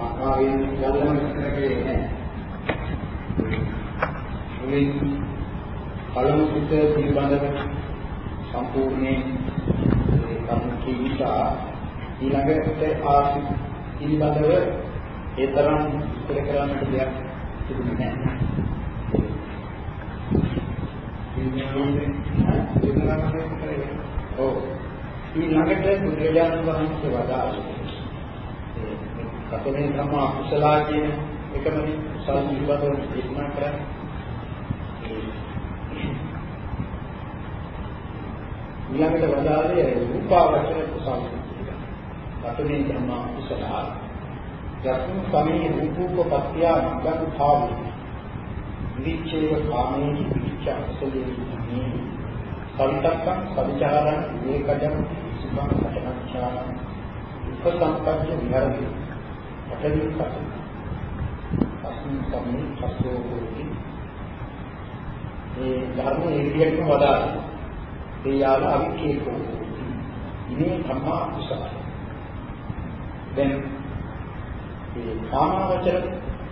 ආකාරයෙන් යල්ලම කරකේ නැහැ. මුලින් පළමු සිත පිළිබඳව සම්පූර්ණයෙන් ඒ කරුණු කීසා ඊළඟට ආසි පිළිබඳව ඒ තරම් විස්තර කරන්නට දෙයක් තිබුණේ නැහැ. ඔව්. ඊළඟට බුදුරජාණන් වහන්සේ වදාළේ කතනේ ධම්ම අකුසලා කියන එකමනේ කුසල පිළිබඳව දේශනා කරන්නේ. ඊළඟට වදාළේ රූපාවචර කුසල. කතනේ ධම්ම අකුසලා. යතුන් සමේ රූපෝපත්‍ය මග්ගං භාවි. විචේව කාමේ විච අකුසලේ මේ සවිතක්කං සවිචාරං විවේකජං සුඛං සතනච්ඡාන උපසම්පජ්ජ විහරති පඨවි පඨ අස්මින් සම්මේ පස්සෝ හෝති මේ ධර්ම ඒ විදිහටම වදාළා ඒ යාල අවිකේකෝ ඉනේ ධම්මා කුසල දැන් මේ කාමවචර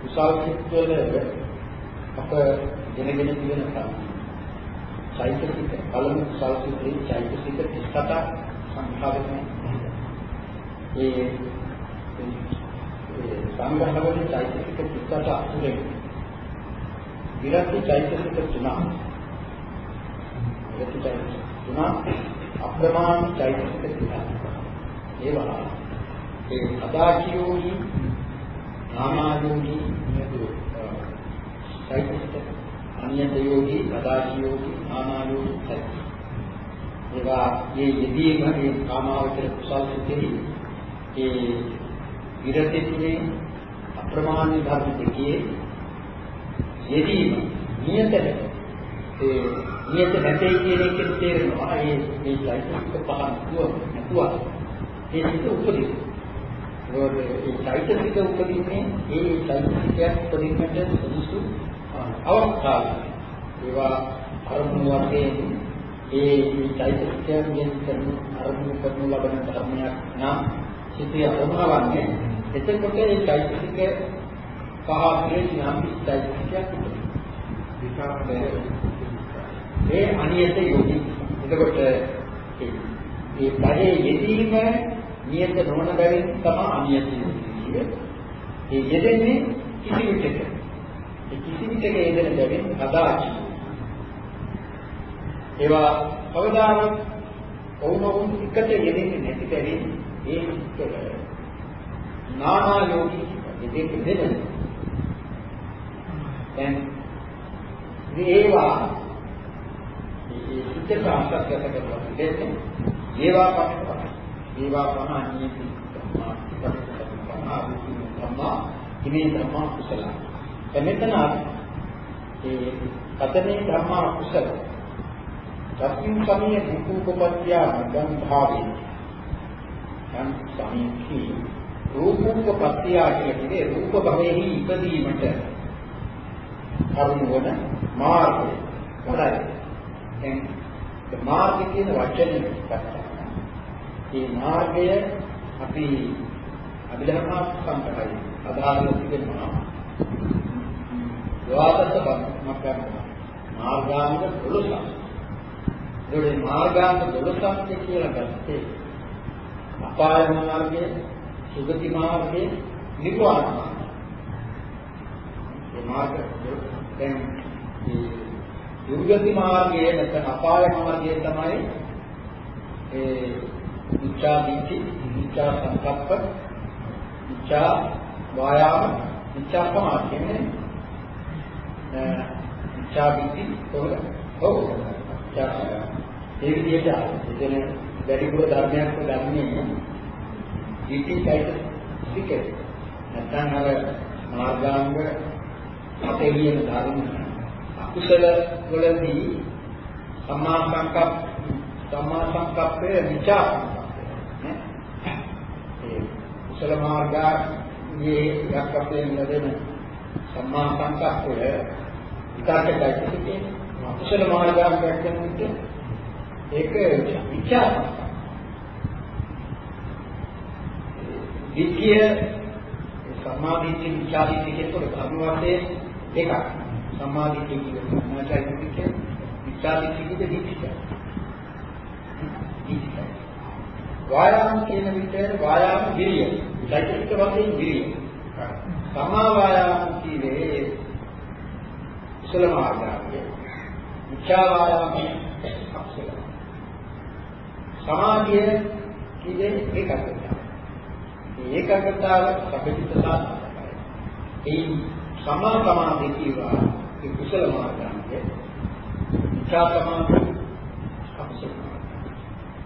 කුසල් සිත්වල අප ගෙනගෙන තියෙන චෛතසික පළමු කුසල් සිත්ේ චෛතසික 37 සංඛාරකයි ඒ සංග්‍රහවල චෛතසික 38 අතුරෙන් විරති චෛතසික තුනක් විරති චෛතසික තුනක් අප්‍රමාණ චෛතසික තුනක් ඒවා ඒ අදාචියෝහි නාමායෝහි නියතු චෛතසික අනියතයෝහි අදාචියෝහි නාමායෝහි චෛතසික ඒවා මේ යෙදීම මේ කාමාවචර කුසල් සිතෙහි ඒ විරති තුනේ අප්‍රමාණ ධර්ම දෙකේ යෙදීම නියතද ඒ නියත නැtei කියන එකෙන් තේරෙනවා ඒ මේ චෛතසික පහන් දුව නැතුව ඒ සිත උපදින. ඒ චෛතසික උපදින්නේ ඒ චෛතසිකයක් උපදින්නට සුදුසු අවස්ථාවක්. ඒවා අරමුණු වශයෙන් ඒ චෛතසිකයෙන් කරන අරමුණු කරනු ලබන ධර්මයක් නම් සිතේ අරමුණවන්නේ එතකොට ඒ චෛතසික පහ පිළිසිනම් චෛතසිකයක් ඒ අනියත යෝගී. එතකොට ඒ පහේ යෙදීම නියත නොවන බැවින් තමයි අනියත යෝගී ඒ යෙදෙන්නේ කිසි විටක ඒ කිසි විටක යෙදෙන බැවින් අදාචි ඒවා කවදාවත් ඔවුනොවුන් එකට යෙදෙන්නේ නැති බැවින් ඒ විස්තර නානා යෝගී දෙක දෙන්න දැන් මේවා මේ සිත් සාස්ත්‍රගත කරලා දෙන්නේ ඒවා පහක් ඒවා පහ අනියති ධම්මා ඉමේ ධම්මා කුසල. එමෙතන ඒ කතනේ ධම්මා කුසල තස්මින් සමයේ භූකෝපත්‍ය මග්ගං භාවේ. යම් සමීඛි රූපෝපත්‍ය කියලා කියේ රූප භවෙහි ඉපදීමට කරුණ වන මාර්ගය. හොඳයි. දැන් මාර්ගය කියන වචනේ මේ මාර්ගය අපි අභිධර්ම සංකල්පයි අදාළ තිබෙනවා ද්වාදස බම්මක් ගන්නවා මාර්ගාංග 12ක් ඒකේ මාර්ගාංග 12ක් කියලා ගත්තේ අපාය මාර්ගය සුගති මාර්ගය නිර්වාණ මාර්ගය මේ මාර්ග දැන් මේ දුර්ගති මාර්ගයේ නැත්නම් අපාය මාර්ගය තමයි ඒ විචා දීති විචා සංකප්ප විචා වායාම විචා සමාධි කියන්නේ විචා දීති කොහොමද? ඔව් ඒ විදිහට එතන වැඩිපුර ධර්මයක් ගන්නේ දීතියිට ටික නැත්නම් අර මාර්ගාංග අපේ කියන ධර්ම අකුසල වලදී සම්මා සංකප්ප සම්මා සංකප්පේ විචාර ඒ කුසල මාර්ගයේ යක් අපේ ලැබෙන සම්මා සංකප්පය විකාශකයි අකුසල මාර්ගයක් දැක්කම ඒක විචාර විද්‍ය සම්මාදිට්ඨි විචාරිත්‍ය කියනකොට ධර්ම වශයෙන් එකක්. සම්මාදිට්ඨි කියන්නේ සම්මාචෛත්‍ය විචාරිත්‍ය කියන්නේ දීපික. වායාම කියන විට වායාම විරිය. චෛතසික වශයෙන් විරිය. සමා වායාම කියන්නේ කුසල මාර්ගය. විචා වායාම අකුසල. සමාධිය කියන්නේ ඒකකට. ඒකාග්‍රතාව සබ්බිත සාධනයි. ඒ සමා සමාධිය කියවා ඒ කුසල මාර්ගය. විචා සමාධිය අකුසල මාර්ගය.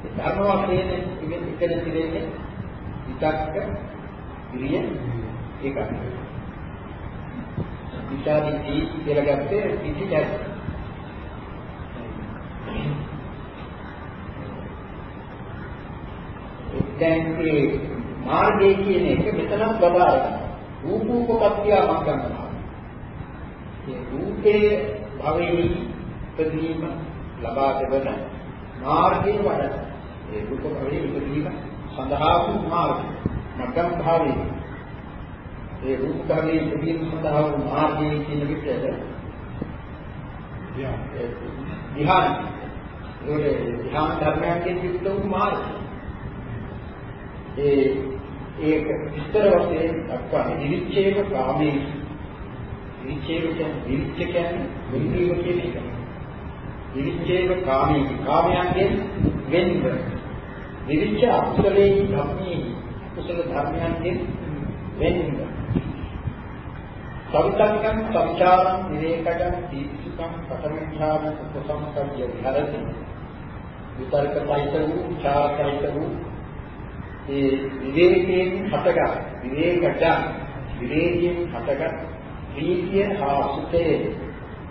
ඒ ධර්ම වශයෙන් ඉතින් එකද තිරෙන්නේ විතක්ක ඉරිය ඒකයි. විචාරිතී කියලා ගත්තේ පිටිචාර. දැන් මේ මාර්ගය කියන එක මෙතනක් බබාරයි. රූපෝපපත්තිය මංගන්නවා. මේ රූපේ භවෙහි ඉදීම ලබා දෙවන මාර්ගයේ වඩ ඒ රූප භවෙහි ඉදීම සඳහා වූ මාර්ගය. මග්ගම් භාවයේ ඒ රූප භවෙහි ඉදීම සඳහා වූ මාර්ගයේ කියන විට ධ්‍යාන ඒ ධ්‍යාන ධර්මයන්ගෙන් යුක්ත වූ මාර්ගය. ඒ ඒක විස්තර වශයෙන් දක්වන්නේ විවිච්ඡේද කාමයේ. විවිච්ඡේද කියන්නේ විවිච්ඡ කියන්නේ වෙන්වීම කියන එක. විවිච්ඡේද කාමයේ. කාමයන්ගෙන් වෙන්ව. විවිච්ඡ අකුසලේ ධම්මේ කුසල ධර්මයන්ගෙන් වෙන්ව. සවිතක්කං සංචාරං විවේකජං දීප්තිකං පඨමඥාන උපසම්පද්‍ය විහරති. විතර්ක සහිත වූ විචාර සහිත වූ ඒ විවේකයෙන් හටගත් විවේකජ විවේකයෙන් හටගත් ප්‍රීතිය හා සුඛය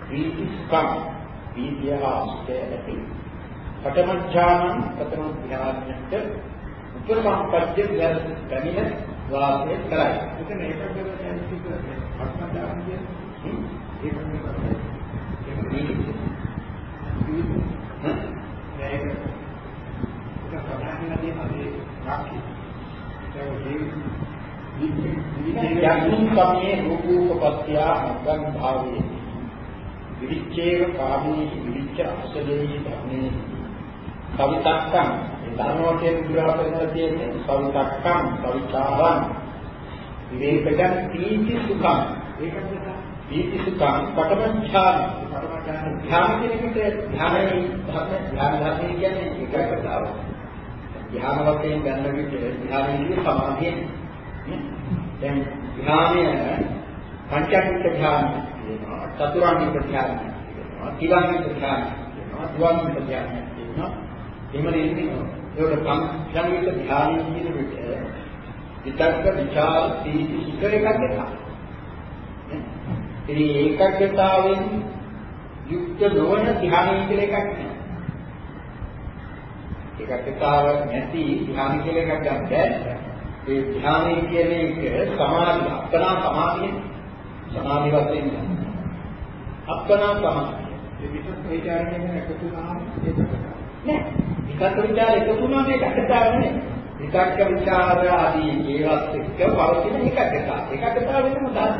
ප්‍රීති සුඛං ප්‍රීතිය හා සුඛය ඇති. පඨමඥානං ප්‍රථම ධ්‍යානයට උපසම්පද්‍ය පැමිණ වාසය කරයි. එතන ඒකද කියන්නේ සිද්ධ අත්මදාන කියන්නේ. ඒක නෙවෙයි. ඒක ඒක සමාධියදී අපි යක්ෂින් කමේ රූපෝපපත්‍ය මග්ගං භාවේ. විවිච්ඡේව කාමී විවිච්ඡ අසලේ ධර්මේ කවිතක්කම් ධර්ම වශයෙන් විග්‍රහ කරනවා කියන්නේ කවිතක්කම් කවිචාරං විවේකජන් පීති සුඛං. ඒකද පීති සුඛං පඨමඥාන පරමඥාන ධ්‍යාන කියන එකට ධ්‍යානයේ ධර්ම ධ්‍යාන ධර්ම කියන්නේ ඒකකතාව. ධ්‍යාන වශයෙන් ගන්න විට ධ්‍යානයේ සමාධිය දැන් ධ්‍යානය පංචාංගික ධ්‍යාන කියනවා චතුරාංගික ධ්‍යාන කියනවා ත්‍රිාංගික ධ්‍යාන කියනවා ද්වාංගික ධ්‍යාන කියනවා එහෙම නෙන්නේ ඒකට පංචාංගික ධ්‍යාන කියන විට විතක්ක විචාර සීති සුඛ එකක් දෙකක් ඉතින් ඒකකතාවෙන් යුක්ත නොවන ධ්‍යානය කියලා එකක් නෑ. ඒකකතාව නැති ධ්‍යාන කියලා එකක් ගන්න බෑ. ඒ ධ්‍යානය කියන එක සමාධි අපනා සමාධිය. සමාධි වශයෙන් අපනා සමාධිය. ඒ විතක් විචාරයෙන් එකතු වුණාම ඒක නෑ. විතක් විචාර එකතු වුණාම ඒක අකතාව නෙමෙයි. විතක්ක විචාර ආදී ඒවත් එක්ක පවතින එකකතාව එකකතාව වෙනම දාන්න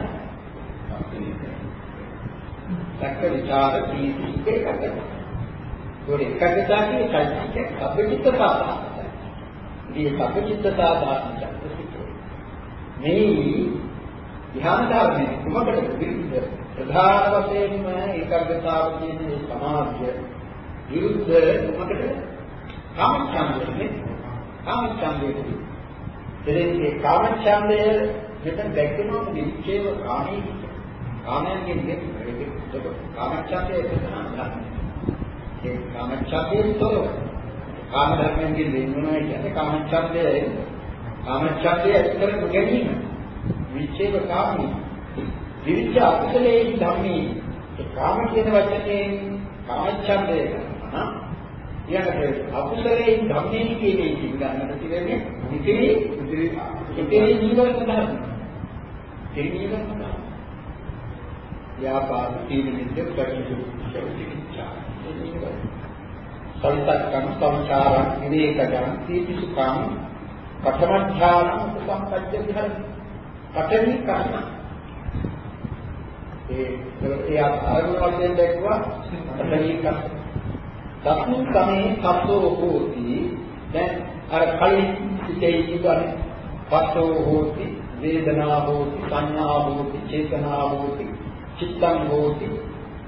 විතක්ක විචාර කීටි එකකතාව ඒක එකකතාව කියන්නේ චෛත්‍යයක් සබ්බචිත්ත සාධාරණයි ඉතින් සබ්බචිත්ත සාධාරණ මේ ධ්‍යාන ධර්මයේ කුමකටද විරුද්ධ ප්‍රධාන වශයෙන්ම ඒකාග්‍රතාව කියන මේ සමාධිය විරුද්ධ කුමකටද කාමච්ඡන්දයේ කාමච්ඡන්දයේ දෙලෙන්නේ කාමච්ඡන්දය මෙතන දැක්වෙනවා විච්ඡේව කාමී කාමයන්ගෙන් දෙක කාමච්ඡන්දය ප්‍රධාන ඒ කාමච්ඡන්දයෙන් තොරව. කාම ධර්මයෙන් වෙන්වනවා කියන්නේ කාමච්ඡන්දය. කාමච්ඡන්දය ඇත්තට නොගැනීම විච්ඡේද කාමී. විවිච්ඡ අකුසලේ ධම්මේ. ඒ කාම කියන වචනේ කාමච්ඡන්දය කරනවා. ඊළඟට අකුසලේ ධම්මේ කියන එක ගන්නට තියෙන්නේ ඉතිරි ඉතිරි ඉතිරි ජීවන ධර්ම. ඉතිරි ජීවන ධර්ම. ව්‍යාපාර තීරණින්ද ප්‍රතිචාර සවිතක්කම් සංචාරං විවේකජං තීතිසුඛං ප්‍රථම ඥාන උපසම්පජ්ජ විහරති. පඨවි කර්ම. ඒ ඒ අරමුණ වශයෙන් දැක්වුවා පඨවි කර්ම. දක්ෂ සමේ සත්වෝ හෝති දැන් අර කලින් සිටේ ඉඳන් පස්සෝ හෝති වේදනා හෝති සංඥා හෝති චේතනා හෝති චිත්තං හෝති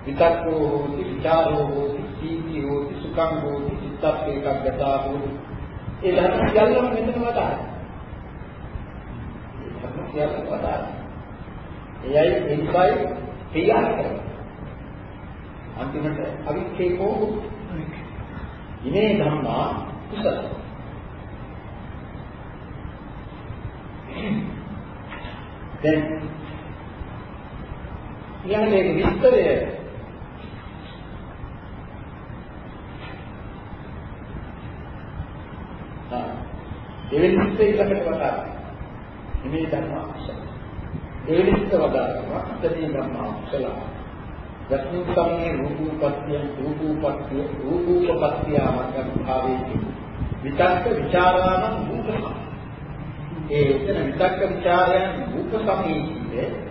විතක්කෝ හෝති විචාරෝ හෝති සීති හෝති සුඛං හෝති චිත්තත් ඒකග්ගතා හෝති. ඒ ධර්ම සියල්ලම මෙතන වදායි ඒ ධර්ම සියල්ලම වදායි එයයි එනිසායි පියාල කරන්නේ. අන්තිමට අවික්ෂේපෝ ඉමේ ධම්මා කුසල. දැන් ඊළඟට ඒක විස්තරය. දෙවෙනි විස්තරයකට වඩා මේ ධර්මා කුසල දෙවෙනි විස්තර වඩා අතදී ධර්මා කුසල යස්මින් සම්මේ රූපපත්‍ය රූපපත්‍ය රූපපත්‍ය මග්ගම් භාවේති විතක්ක ਵਿਚාරාණං රූපකම් ඒ එතන විතක්ක ਵਿਚාරයන් රූපකම් කියන්නේ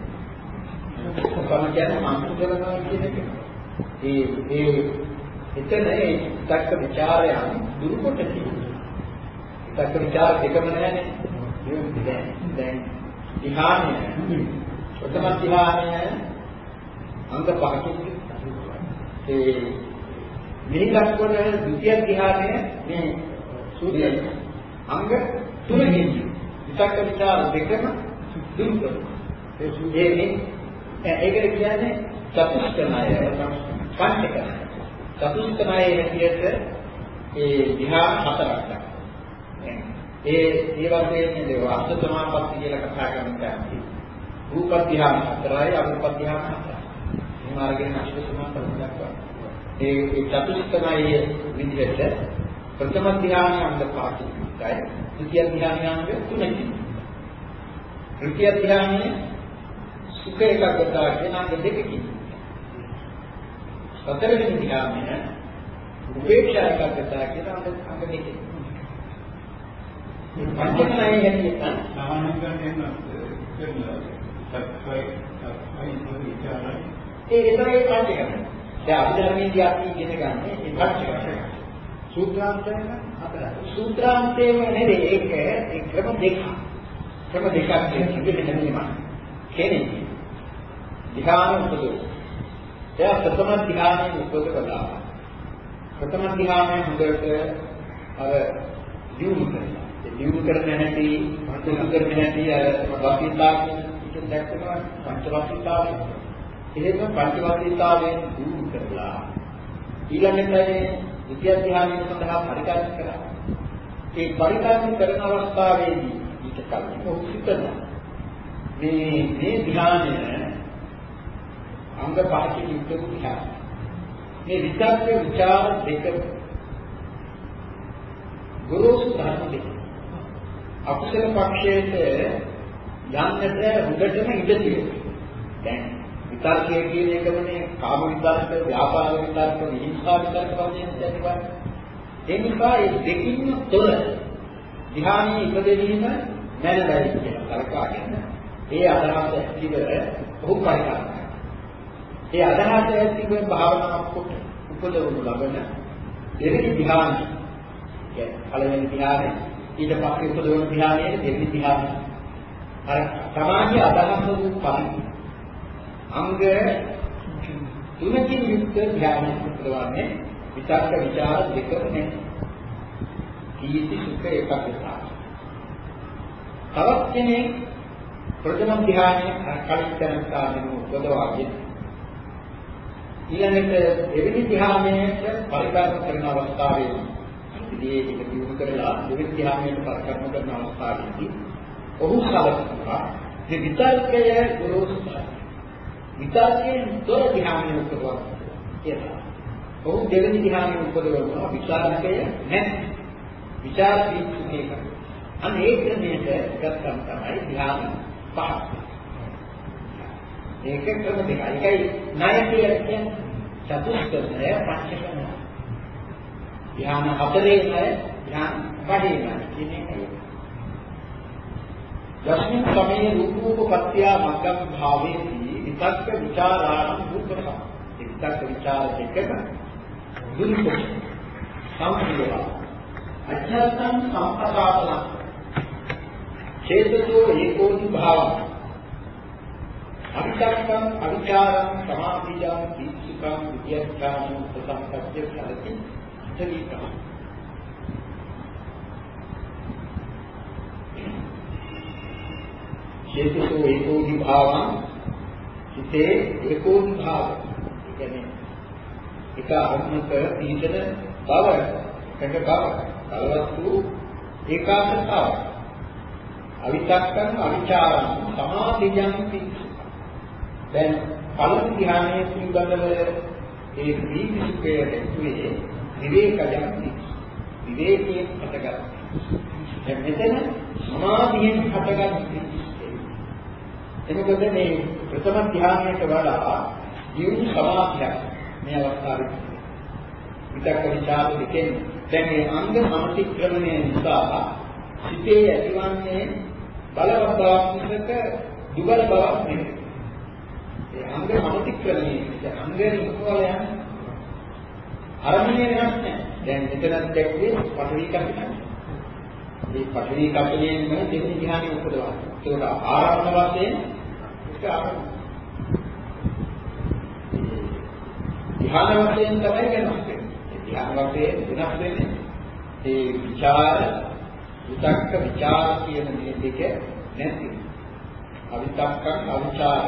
මම කියන්නේ අන්තු කරනවා කියන එක. ඒ ඒ එතන ඒ ඉක්ක ਵਿਚාරයන් දුරු කොට තියෙනවා. ඉක්ක ਵਿਚාර දෙකම නැහැනේ. දැන් දැන් ධ්‍යානය. ප්‍රථම ධ්‍යානය අංග පහකින් ඒ මිනිගත් වන ဒုတိ ය ධ්‍යානය මේ සූත්‍රය අංග තුනකින් ඉක්ක ਵਿਚාර දෙකම දුරු කරනවා. ඒ සූත්‍රයේ ඒකට කියන්නේ චතුස්කනාය පංචකය. චතුස්කනාය හැටියට ඒ ධ්‍යාන හතරක් ඒ ඒ වශයෙන් මේ වාස්ත සමාපatti කියලා කතා කරනවා. රූප ධ්‍යාන හතරයි අරූප ධ්‍යාන හතරයි. මේ මාර්ගයෙන් අෂ්ට සමාපatti දක්වනවා. ඒ ඒ චතුස්කනාය විදිහට ප්‍රථම ධ්‍යාන අංග පහකින් යුක්තයි. ද්විතිය ධ්‍යාන අංග තුනකින්. තෘතිය ධ්‍යානයේ සුඛ ඒකග්ගතා කියන අංග දෙකකින්. හතරවෙනි ධ්‍යානය උපේක්ෂා ඒකග්ගතා කියන අංග අංග දෙකකින්. මේ පංචකණයේ හැටියට සාමාන්‍යයෙන් කියනවා සත්‍යයි සත්‍යයි විචාරයි ඒ එතරම් පංචකණ. දැන් අභිධර්මයේදී අපි ඉගෙන ගන්න මේ පංචකණ. සූත්‍රාන්තයන් හතරයි. සූත්‍රාන්තයේම නෙවෙයි ඒක ඒ ක්‍රම දෙකක්. ක්‍රම දෙකක් තිබෙන්නේ නෙමෙයි. කෙනෙක් ධ්‍යාන උපදෝ. එයා ප්‍රථම ධ්‍යානයේ උපදවලා ප්‍රථම ධ්‍යානයේ හොඳට අර දියුණු කරනවා. ඒ දියුණු කරන හැටි, දියුණු කරන හැටි අර වාසිතා කියන දැක්කම පංච වාසිතාව. එහෙම පංච වාසිතාවෙන් දියුණු කරලා ඊළඟට ද්විතිය ධ්‍යානය සඳහා පරිකාරක කරා. ඒ පරිකාරක කරන අවස්ථාවේදී ඊට කලින් ඔහු හිතනවා මේ මේ ධ්‍යානය අංග පහකින් යුක්ත වූ ධ්‍යානය. මේ විචාර විචාර දෙක ගුරුසු ධර්ම දෙක. අකුසල පක්ෂයේ යන්නට උඩටම ඉඩ තියෙනවා. දැන් විතර්කය කියන එකමනේ කාම විතර්ක, ව්‍යාපාර විතර්ක, විහිංසා විතර්ක වශයෙන් දැක්වන්නේ. ඒ නිසා මේ දෙකින්ම තොර ධ්‍යානයේ ඉපදෙවීම නැනදයි කියන කරකාගෙන ඒ අදහස ඇතිව ඔහු පරිකාරයි. ඒ අදහස ඇතිව භාවනාවක් කොට උපදවනු ලබන දෙවෙනි ධ්‍යානය. කියන්නේ පළවෙනි ධ්‍යානය ඊට පස්සේ උපදවන ධ්‍යානයේ දෙවෙනි ධ්‍යානය. අර සමාධිය අදහස වූ පරිදි අංග තුනකින් යුක්ත ධ්‍යාන උපදවන්නේ විතක්ක ਵਿਚාර දෙකම නේ. කීති සුඛ එකකතා. තවත් කෙනෙක් ප්‍රථම ධ්‍යානයේ කලින් කරන උපදවාගෙන ඊළඟට දෙවෙනි ධ්‍යානයට පරිකල්ප කරන අවස්ථාවේ ඉතින් ඒක දිනු කරලා දෙවෙනි ධ්‍යානයට පරිකල්ප කරන අවස්ථාවේදී ඔහු සලකනවා මේ විතර්කය ගුරුසුයි විචාරයෙන් තොර ධ්‍යානය උපදවනවා කියලා. ඔහු දෙවෙනි ධ්‍යානය උපදවනවා විචාරකය නැති. විචාර පිටුකේක. අන්න ඒ ක්‍රමයට ගත්තම තමයි ධ්‍යාන පහ. ඒක ක්‍රම දෙකයි. ඒකයි ණය කියලා කියන්නේ චතුස්කරණය පංචකරණය. ධ්‍යාන හතරේමය ධ්‍යාන පහේමය කියන එකයි. යස්මින් සමයේ රූපෝපපත්‍ය මග්ගම් භාවේති විතක්ක ਵਿਚාරාණ දුක්ඛ. ඒ විතක්ක ਵਿਚාර දෙකම දුක්ඛ සංකේතය. අධ්‍යාත්ම සම්පදාතන චේතසෝ ඒකෝදි භාවං අවිචක්කං අවිචාරං සමාධිජාති සමාධියං දීක්ෂිකං විද්‍යාඥානං ප්‍රසංකච්ඡ කරති ඉතිරිකා චේතසෝ ඒකෝදි භාවං හිතේ ඒකෝදි භාව. කියන්නේ එක අරමුණක පිහිටන බව එකක බව කලවස්තු ඒකාග්‍රතාව. අවිතක්කං අවිචාරං සමාධියං පිච්ච දැන් පළමු ධ්‍යානයේ පිළිබඳව ඒ දීපිකයේ දැක්ුවේ විවේකයන් විවේකයෙන් හටගත් දැන් මෙතන සමාධියෙන් හටගත් එතකොට මේ ප්‍රථම ධ්‍යානයට වඩා ජීවු සමාධියක් මේ අවස්ථාවේ විතක්ක විචාර දෙකෙන්. දැන් මේ අංග සමතික්‍රමණය නිසා සිතේ ඇතිවන්නේ බලවත් බවක් මිසක දුබල බවක් නෙවෙයි. ඒ අංග සමතික්‍රමණය කියන්නේ අංගයෙන් ඉක්මවල යන්නේ. අරමුණේ වෙනස් නැහැ. දැන් මෙතනත් දැක්කේ පටවි කපිනා. මේ පටවි කපණයෙන් වෙන දෙවෙනි ධ්‍යානෙ උපදවනවා. ඒකට ආරම්භ වශයෙන් ඒක ආරම්භ. ධ්‍යාන වශයෙන් තමයි වෙනස් වෙන්නේ. ධ්‍යාන වශයෙන් වෙනස් වෙන්නේ ඒ විචාර විතක්ක විචාර කියන මේ දෙක නැති. අවිතක්කං අවිචාර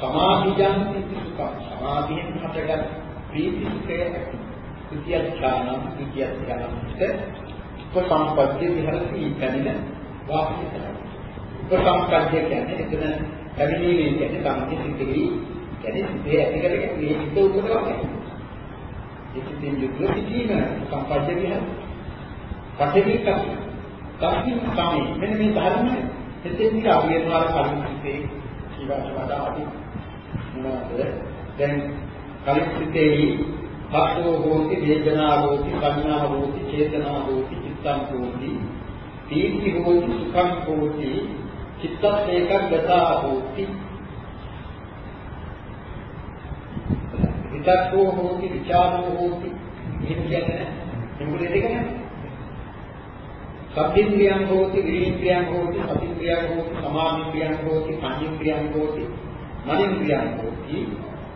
සමාධියන් සුඛ සමාධියෙන් හටගත් ප්‍රීති සුඛය විද්‍යාඥාන විද්‍යාඥානට උපසම්පද්‍ය විහරති පැමිණ වාක්‍ය කරනවා. උපසම්පද්‍ය කියන්නේ එතන පැමිණීමේ කියන්නේ තමයි සිද්ධි කියන්නේ සිද්ධිය ඇති කරගෙන මේ හිත උපදවන්නේ. ඒ සිද්ධියෙන් යුක්ත සිටීම සම්පද්‍ය විහරති. පඨවි කප්ප දක්ෂින් සමේ මෙන්න මේ ධර්ම එතෙන්දී අවියනාර කලින් සිටේ ඊවාට වඩා අඩු මොනවාද දැන් කලින් සිටේහි භක්තෝ හෝති වේදනා හෝති සංඥා හෝති චේතනා හෝති චිත්තං හෝති පීති හෝති සුඛං හෝති චිත්තත් ඒකග්ගතා හෝති. විතක්කෝ හෝති විචාරෝ හෝති. එහෙම කියන්නේ මොකද දෙක නේද සබ්බින්ද්‍රියං හෝති විරින්ද්‍රියං හෝති සතින්ද්‍රියං හෝති සමාධින්ද්‍රියං හෝති සංයුන්ද්‍රියං හෝති. මනින්ද්‍රියං හෝති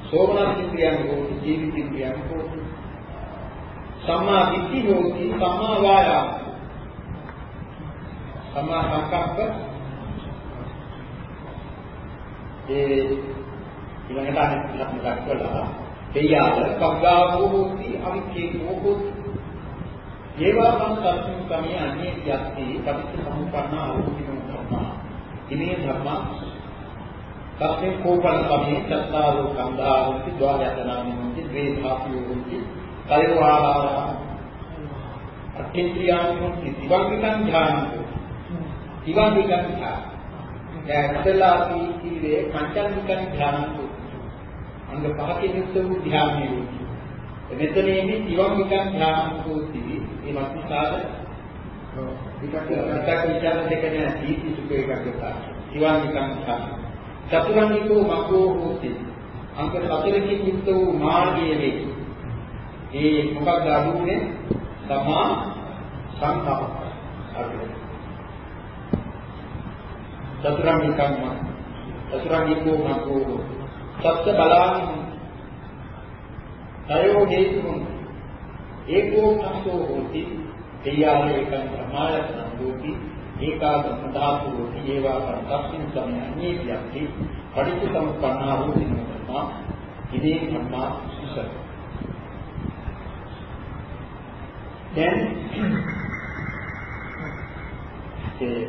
සෝමනස්ින්ද්‍රියං හෝති ජීවිතින්ද්‍රියං හෝති සම්මා දිට්ඨි හෝති සම්මා වායාම සම්මා සංකප්ප. ඒ ඊළඟට අනිත් ලක්ෂණ දක්වලා තේයාල කග්ගාවෝ හෝති අවිච්ඡේදෝ හෝති ඒවා සංසත්තු සමේ අන්නේ යක්ති පටිච්ච සමුප්පන්න ආරෝපිනෝ ධර්මා. ඉමේ ධර්ම තස්සේ කෝපන සමේ චත්තාරෝ කන්දාවන්ති ද්වායතනාමින්ති ද්වේ ධාතුයෝන්ති කලවාහාර අත්‍යන්ත්‍රියාන්ති දිවංගිකං ඥානං දිවංගිකං ඥාන. දැන්සලා කීවේ පංචංගිකං ඥානං අංග පහකින් යුක්ත වූ ධ්‍යානයේ මෙතනේදී දිවංගිකං ඥානං කෝති මේ මත්සාද විකල්ප විචාර දෙක නෑ දීති සුඛ එකක්. සිවන් නිකන් තා. චතුරාර්යකෝ මග්ගෝ හෝති. අංක සතරකින් යුක්ත වූ මාර්ගයේ වේ. ඒ මොකක්ද අඳුන්නේ? තමා සංකප්ප. අර්ථය. චතුරාර්යකම් චතුරාර්යකෝ මග්ගෝ සත්‍ය බලාමි. තයෝ හේතුන් ඒකෝ පස්සෝ හෝති තේයාල ඒකං ප්‍රමායතන හෝති ඒකාගම ධාතු හෝති ඒවා සංකප්පින් සමයන්නේ යක්ති පටිච්ච සමුප්පන්නා හෝති නමතමා ඉදේ ධම්මා සුසර දැන් ඒ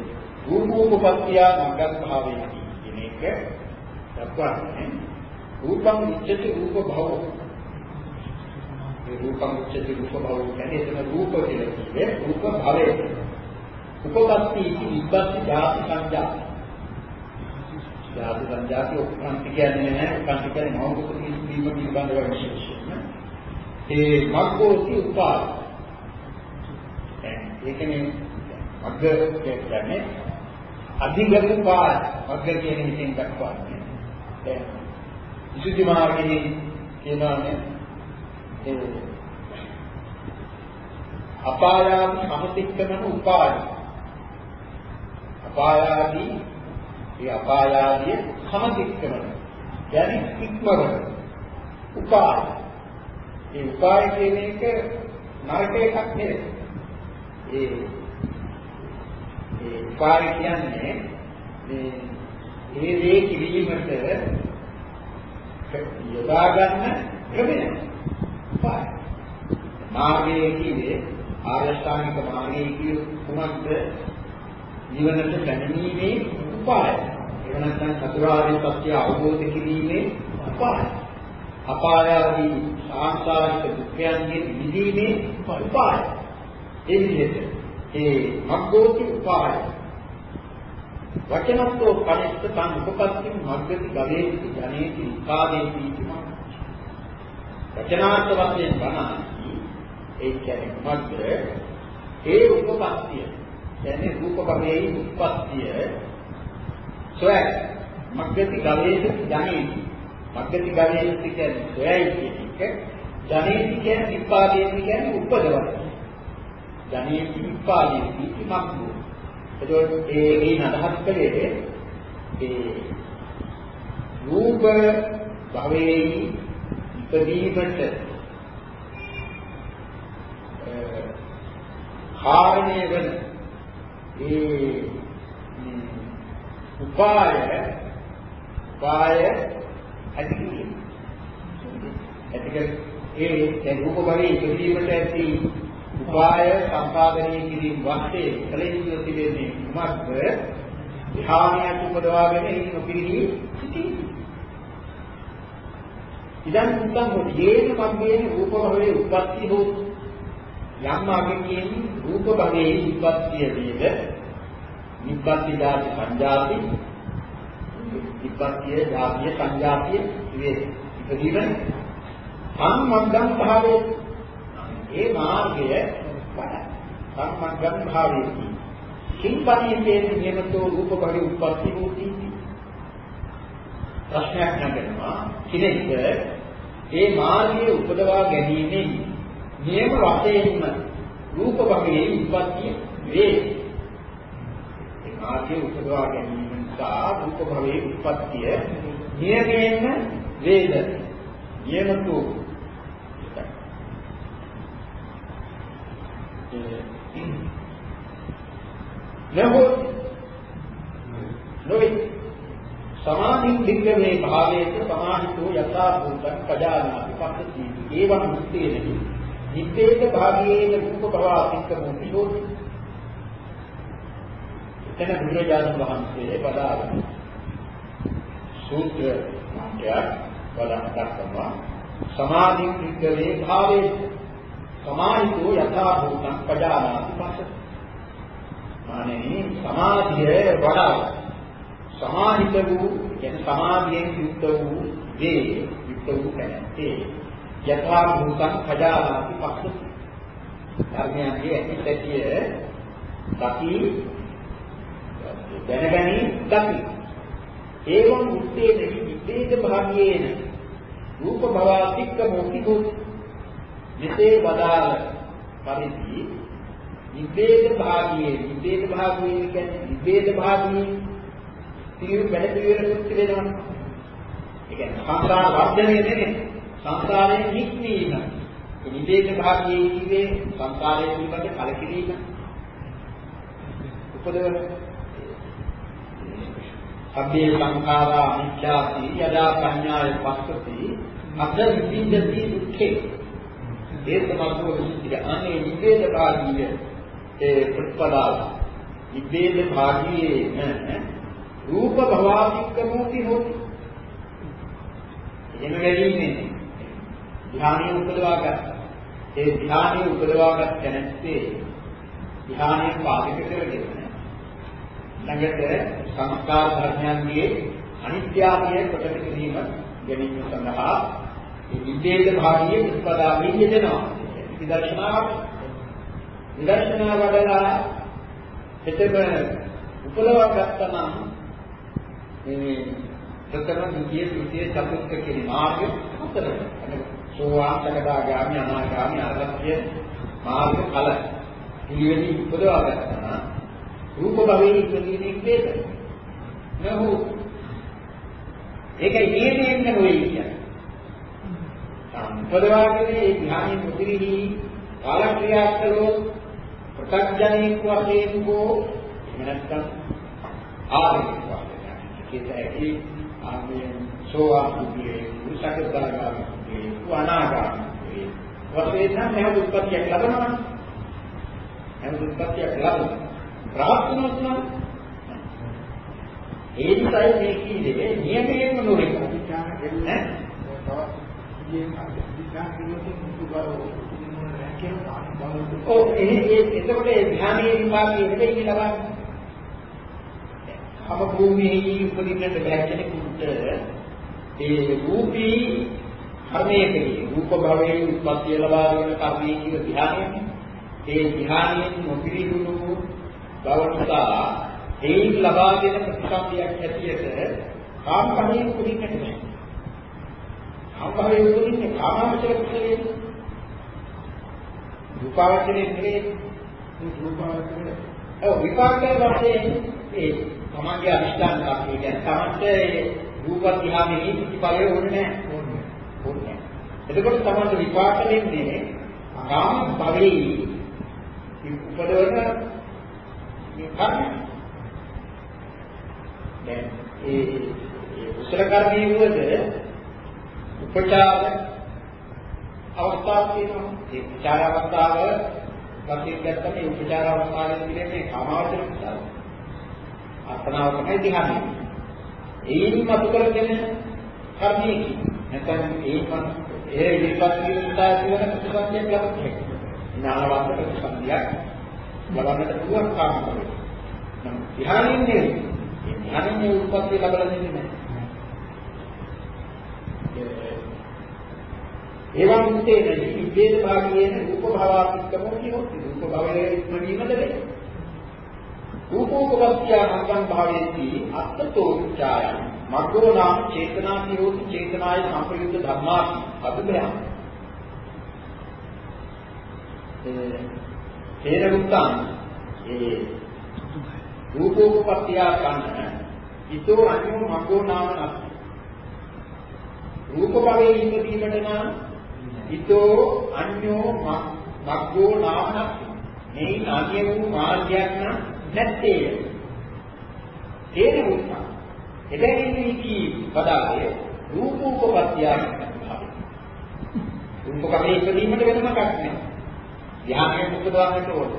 රූපෝපපත්තිය මග්ගත් භාවයේ කියන එක දක්වන්නේ රූපං ඉච්ඡති රූප භව මේ රූපං උච්චති රූප භව කියන්නේ එතන රූප කියලා කිව්වේ රූප භවය. උපපත්ති ඉති විපස්සී ධාතු සංජා. ධාතු සංජාති උපක්‍රන්ති කියන්නේ නැහැ උපක්‍රන්ති කියන්නේ මෞලික වීම පිළිබඳව විශේෂයෙන්. ඒ මග්ගෝති උපාද. ඒකනේ මග්ග කියන්නේ අධිගම පාර මග්ග කියන එකෙන් දක්වන්නේ. දැන් විසුද්ධි මාර්ගයේ කියනවානේ ඒ අපායාදී සමතික්කමන උපාය. අපායාදී ඒ අපායාදී සමතික්කමන. කියන්නේ ඉක්මවන උපාය. ඒ උපාය කියන එක නරක එකක් නෙවෙයි. ඒ ඒ උපාය කියන්නේ මේ ඒ දේ කිරීමට යොදා ගන්න ක්‍රමය. උපාය. මාර්ගයේ කියේ ආරෂ්ඨානික මාර්ගයේ කිය කුමක්ද? ජීවනට පැමිණීමේ උපාය. එහෙම නැත්නම් චතුරාර්ය සත්‍ය අවබෝධ කිරීමේ උපාය. අපායාදී සාංසාරික දුක්ඛයන්ගෙන් මිදීමේ උපාය. ඒ විදිහට ඒ මග්ගෝති උපාය. වචනත්ෝ පරිස්ස තං උපපත්ති මග්ගති ගවේති ජනේති විපාදේති කිමක්. වචනාර්ථ වශයෙන් බණ ඒ කියන්නේ මොකද්ද? ඒ උපපත්තිය. කියන්නේ රූප භවයේ උත්පත්තිය සොයයි. මග්ගති ගවේෂ ජනේති. මග්ගති ගවේෂ කියන්නේ සොයයි කියන එක. ජනේති කියන්නේ විපාදේති කියන්නේ උපදවන. ජනේති විපාදේති කිමක්ද? එතකොට ඒ ඒ අදහස් කලේ ඒ රූප භවයේ ඉපදීමට කාරණය වෙන ඒ උපාය උපාය ඇතිකිරීම ඇතික ඒ ඒ රූප භවයේ ඉදීමට ඇති උපාය සම්පාදනය කිරීම වත්තේ කලින්ම තිබෙන්නේ කුමක්ද? ධ්‍යානයක් උපදවාගෙන ඒ නොපිරිහි සිටීම ඉදන් උත්තම් යේන මග්ගේන රූප භවයේ උත්පත්ති හොත් යම් ආගමකින් රූප භවයේ විපත්තිය වේද? විපත්ති දාති සංජාති විපත්තිය දාතිය සංජාතිය වේ ඉතින් සම්මග්ගම් භාවයේ ඒ මාර්ගය සම්මග්ගම් භාවයේ කිංපතියේ නියමතෝ රූප භවයේ උත්පත්ති වූති. ප්‍රශ්නයක් නගනවා. කෙනෙක් ඒ මාර්ගයේ උපදවා ගැනීමෙන් නියම වශයෙන්ම රූප භවයේ උත්පත්තිය වේ. ඒ මාර්ගයේ උපදවා ගැනීම නිසා රූප භවයේ උත්පත්තිය නියමයෙන්ම වේද. නියමතු. නහෝ නොවේ. සමාධින් දිග්ගමේ භාවයේ සමාහිතෝ යථා භූතං පජානාති පස්සති. ඒවං මුත්තේනහි නිබ්බේද භාගයේන රූප භව අතික්කමෝ විහෝති. එතන බුදුරජාණන් වහන්සේ වදාළා. සූත්‍ර මාත්‍යක් වදාහක් කරනවා සමාධි විග්‍රේ භාවේ සමාහිතෝ යථා භූතං පජානාති පස්ස. මානේ සමාධිය වඩා සමාහිත වූ කියන සමාධියෙන් යුක්ත වූ දේ යුක්ත වූ තැනදී යථා භූතං පජානාති පස්සති ධර්මයන්ගේ ඇතිතැතිය දකි දැනගනි දකි. ඒවං උත්තේනහි විදේද භාග්‍යේන. රූප භවාතික්ක මොකිකුත් මෙසේ වදාළ පරිදි විවේද භාගයේ විවේද භාගයේ කියන්නේ විවේද භාගයේ තීරු වැඩ පිළිවෙලකුත් වෙනවා. ඒ කියන්නේ සංසාර වර්ධනය නෙමෙයි. සංසාරයෙන් නික්මීම. ඒ නිදේශ භාගයේ කිව්වේ සංසාරයේ පිළිබඳ කලකිරීම. උපදවන අබ්බේ සංඛාරා අනිච්චාති යදා පඤ්ඤාය පස්සති අද විඳින්දති දුක්ඛේ ඒ සමග්ගව විසිට අනේ නිවේද භාගීය ඒ ප්‍රතිපදාව නිවේද භාගීයේ රූප භවාතික්කමෝති හොති එහෙම වෙලින්නේ ධ්‍යානිය උපදවා ගන්න. ඒ ධ්‍යානිය උපදවා ගන්න තැනැත්තේ ධ්‍යානිය පාදක කරගෙන ළඟට සංස්කාර ධර්මයන්ගේ අනිත්‍යාවය කොට කිරීම ගැනීම සඳහා මේ විදේක භාගයේ ප්‍රතිපදාවෙන් යෙදෙනවා. විදර්ශනාවක් විදර්ශනා වඩලා එතෙම උපලවා ගත්තා නම් මේ ප්‍රථම ද්විතීය තෘතීය චතුර්ථ කියන මාර්ග හතරකට. සෝවාන් සකදාගාමි අනාගාමි අරහත්ය මාර්ග ඵල පිළිවෙලින් උපදවා ගන්නවා. රූප භවයේ ඉපදීමේ වේද. නහු ඒකයි නියමයෙන්ම වෙයි කියන්නේ. සම්පදවාගෙන ඒ ධ්‍යානෙ මුදිරිහි කාලක්‍රියා කළොත් ප්‍රත්‍යඥයෙක් වශයෙන් කෝ එහෙම නැත්නම් ආරම්භ වශයෙන් කිතයි ආමේ සෝවාන් කුතියේ උසකදාගාමී වනාගාමී වශයෙන් නම් හැම උත්පත්තියක් ලබනවා හැම උත්පත්තියක් ලබනවා ප්‍රාප්තනොත් නම් ඒ නිසායි මේ කීවේ නියමයෙන්ම නොරේක විචාර දෙන්නේ ඔව් ඒ එතකොට ඒ ධ්‍යානයේ විපාකයේ නෙවෙයි ලබන්නේ. අප භූමියේ උපදින්නට බැහැ කෙනෙකුට. ඒ රූපී කර්මයකදී රූප භවයේ උත්පත්ති ලබා ගන්න කර්මයේ කියන ධ්‍යානයනේ. ඒ ධ්‍යානයෙන් නොපිරිහුණු බව නිසා ඒ ලබා දෙන ප්‍රතිසන්දියක් හැටියට කාම භවයේ උපදින්නට බැහැ. කාම භවයේ උපදින්නේ කාමාවචර කුසලයේ රූපාවචරයේ නෙවෙයි රූපාවචරයේ ඔව් විපාකයේ වශයෙන් ඒ තමන්ගේ අනිෂ්ඨාන කර්මය කියන්නේ තමන්ට රූප ධ්‍යානෙහි ප්‍රතිඵලය ඕනේ නැහැ ඕනේ එතකොට තමන්ට විපාක දෙන්නේ කාම භවයේ උපදවන මේ කර්ම දැන් ඒ උසල කර්මයේ වුවද උපචාර අවස්ථාවක් තියෙනවා. ඒ උපචාර අවස්ථාව වශයෙන් ගත්තම මේ උපචාර අවස්ථාවේ කියන්නේ මේ කාමාවචර උපචාර. අර්පණාව තමයි ධ්‍යානෙ. ඒයින් මතු කරගෙන කර්මයේ නැත්නම් ඒකම ඒ ඉස්පත් කිරීමතා කියන ප්‍රතිසන්දියක් ලබන්නේ. ඥානවන්ත ප්‍රතිසන්දියක් ලබන්නට පුළුවන් කාර්යයක්. නම් ධ්‍යානෙන්නේ මේ ධ්‍යානෙන්නේ උත්පත්ති ලබලා දෙන්නේ නැහැ. එවන් මුත්තේනදී විදේශ භාගයේන රූප භාවාත්මකම කියොත් රූප භවයේ ඉක්මනීමද වේ. රූපෝපවත්‍ය මග්ගං භාවයේදී අත්තතෝ ඡායං මග්ගෝ නාම චේතනා කියෝති චේතනාය සම්ප්‍රයුක්ත ධර්මාති අදුභයං. ඒ තේරුම්තන් ඒ රූපෝපවත්‍ය කන්න ඊතෝ අන්‍යෝ මග්ගෝ නාම නස්ති. රූප භවයේ ඉපදීමට නම් ඊතෝ අන්‍යෝ මග්ගෝ නාමනක් මේ අන්‍ය වූ මාර්ගයක් නම් නැත්තේ තේන උත්සාහ එබැවින් මේකී පදාවේ රූපෝපපත්තිය රූපකමේ ඉදීමට වෙනම එකක් නෑ ධ්‍යානයෙන් උපදවන්නට ඕන.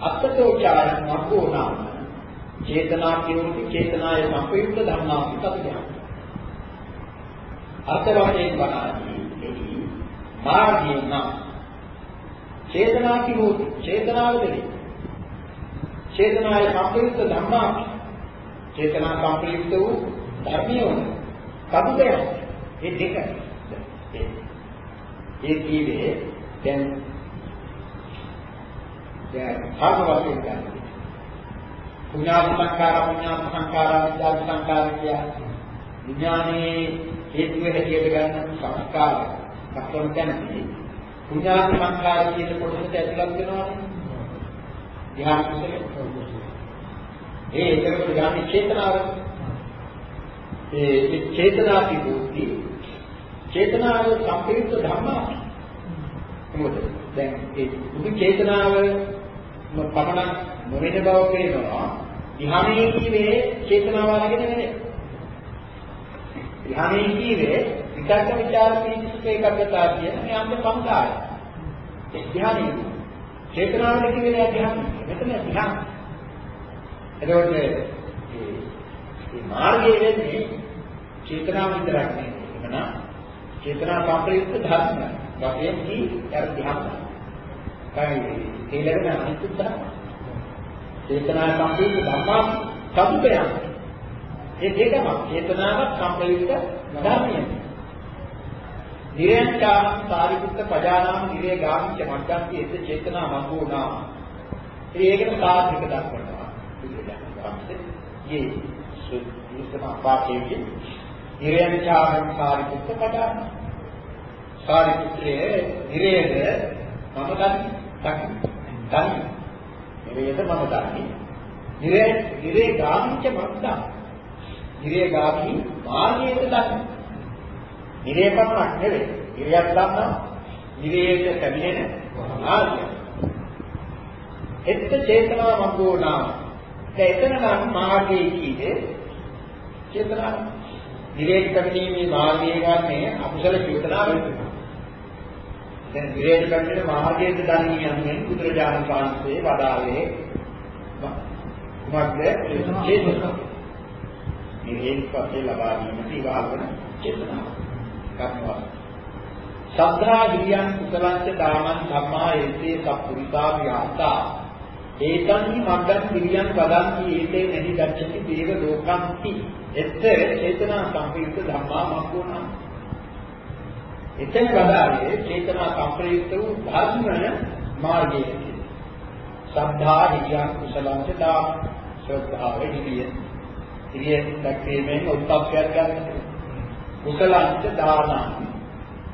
අත්තෝචාර මග්ගෝ නාම. චේතනා කියෝති චේතනාය සම්පයුක්ත ධර්මාපි තත්ත්වයක් අර්ථ වශයෙන් වනාදී මාර්ගයෙන් නම් චේතනා කිව්වොත් චේතනාවදදී චේතනාය සම්ප්‍රයුක්ත ධර්මා චේතනා සම්ප්‍රයුක්ත වූ ධර්මියෝ කබුදය මේ දෙක. ඒ කීවේ දැන් දැන් කාම වශයෙන් ගන්න. පුඤ්ඤාප සංඛාර පුඤ්ඤාප සංඛාර විද්‍යා සංඛාර කිය විඥානයේ හේතුව හැටියට ගන්න සංස්කාර දක්වන තැනදී පුඤ්ඤාප සංඛාර කියන කොටසට ඇතුළත් වෙනවානේ. ධ්‍යාන කුසලයේ ඒ ඒකට ගන්න චේතනාව. ඒ චේතනා පිටුති චේතනාව සම්පූර්ණ ධර්මයක් මොකද? දැන් ඒ බුදු චේතනාව පමණ නොවන බව පේනවා. ධ්‍යානයේ කීවේ චේතනාව අරගෙන නෙමෙයි. ධ්‍යානයේ කීවේ විචක්ක විචාර පීතිසුඛ ඒකග්ගතා කියන මේ අංග සමුදාය ඒ ධ්‍යානයේ චේතනාව කියන්නේ ධ්‍යාන මෙතන ධ්‍යාන එතකොට මේ මේ මාර්ගයේ වෙන්නේ චේතනාව විතරක් නෙවෙයි එතන චේතනා සම්ප්‍රයුක්ත ධර්ම. වශයෙන් කී අර ධ්‍යාන කයි තේලගෙන අනිත් ධර්ම. චේතනා සම්ප්‍රයුක්ත ධර්ම සම්පයන ඒ දෙකම චේතනාවක් සම්ප්‍රයුක්ත ධර්මයක් නිරේංචාන සාරිපුත්ත පජානාම නිරේ ගාමිච්ච මග්ගන්ති එත චේතනා මඟුණා. ඒකට සාධික දක්වනවා. ඒ සුද්ධිස්තම පාඨයේ නිරේංචාන සාරිපුත්ත පජානාම. සාරිපුත්‍රයේ නිරේද මම දන්නේ. දන්නේ. නිරේද මම දන්නේ. නිරේ නිරේ ගාමිච්ච මග්ගා. නිරේ ගාමි මාර්ගයේ දන්නේ. නිරේ පමණක් නෙවෙයි නිරයක් දන්නවා නිරේට කැමිනෙන මාර්ගය එත්ත චේතනා මග්ගෝනා දැන් එතන නම් මාර්ගයේ කීයේ චේතනා විරේක පැමිණීමේ මාර්ගය ගන්නේ අකුසල චේතනාවෙන්. දැන් විරේක පැමිණෙන මාර්ගයේ දන්නේ යන්නේ බුදුරජාණන් වහන්සේ වදාළේ මොකක්ද? චේතනා. විරේක පස්සේ ලබා ගැනීමට ඉවහල්වන චේතනාව. කර්මවා. සද්ධා විරියන් කුසලංච දානං ධම්මා ඒතේ සප්පුරිසා විහාතා ඒතන්හි මග්ගං විරියන් වදන්ති ඒතේ නැහි ගච්ඡති දේව ලෝකම්ති එත්ත චේතනා සංප්‍රයුක්ත ධම්මා මග්ගුණා. එතෙන් වදාළේ චේතනා සංප්‍රයුක්ත වූ ධර්ම මාර්ගයේ සද්ධා විරියන් කුසලංච දාන. ශ්‍රද්ධාව හිරිය හිරිය දැක්වීමෙන් උත්පත්තියක් ගන්න කුසලංච දාන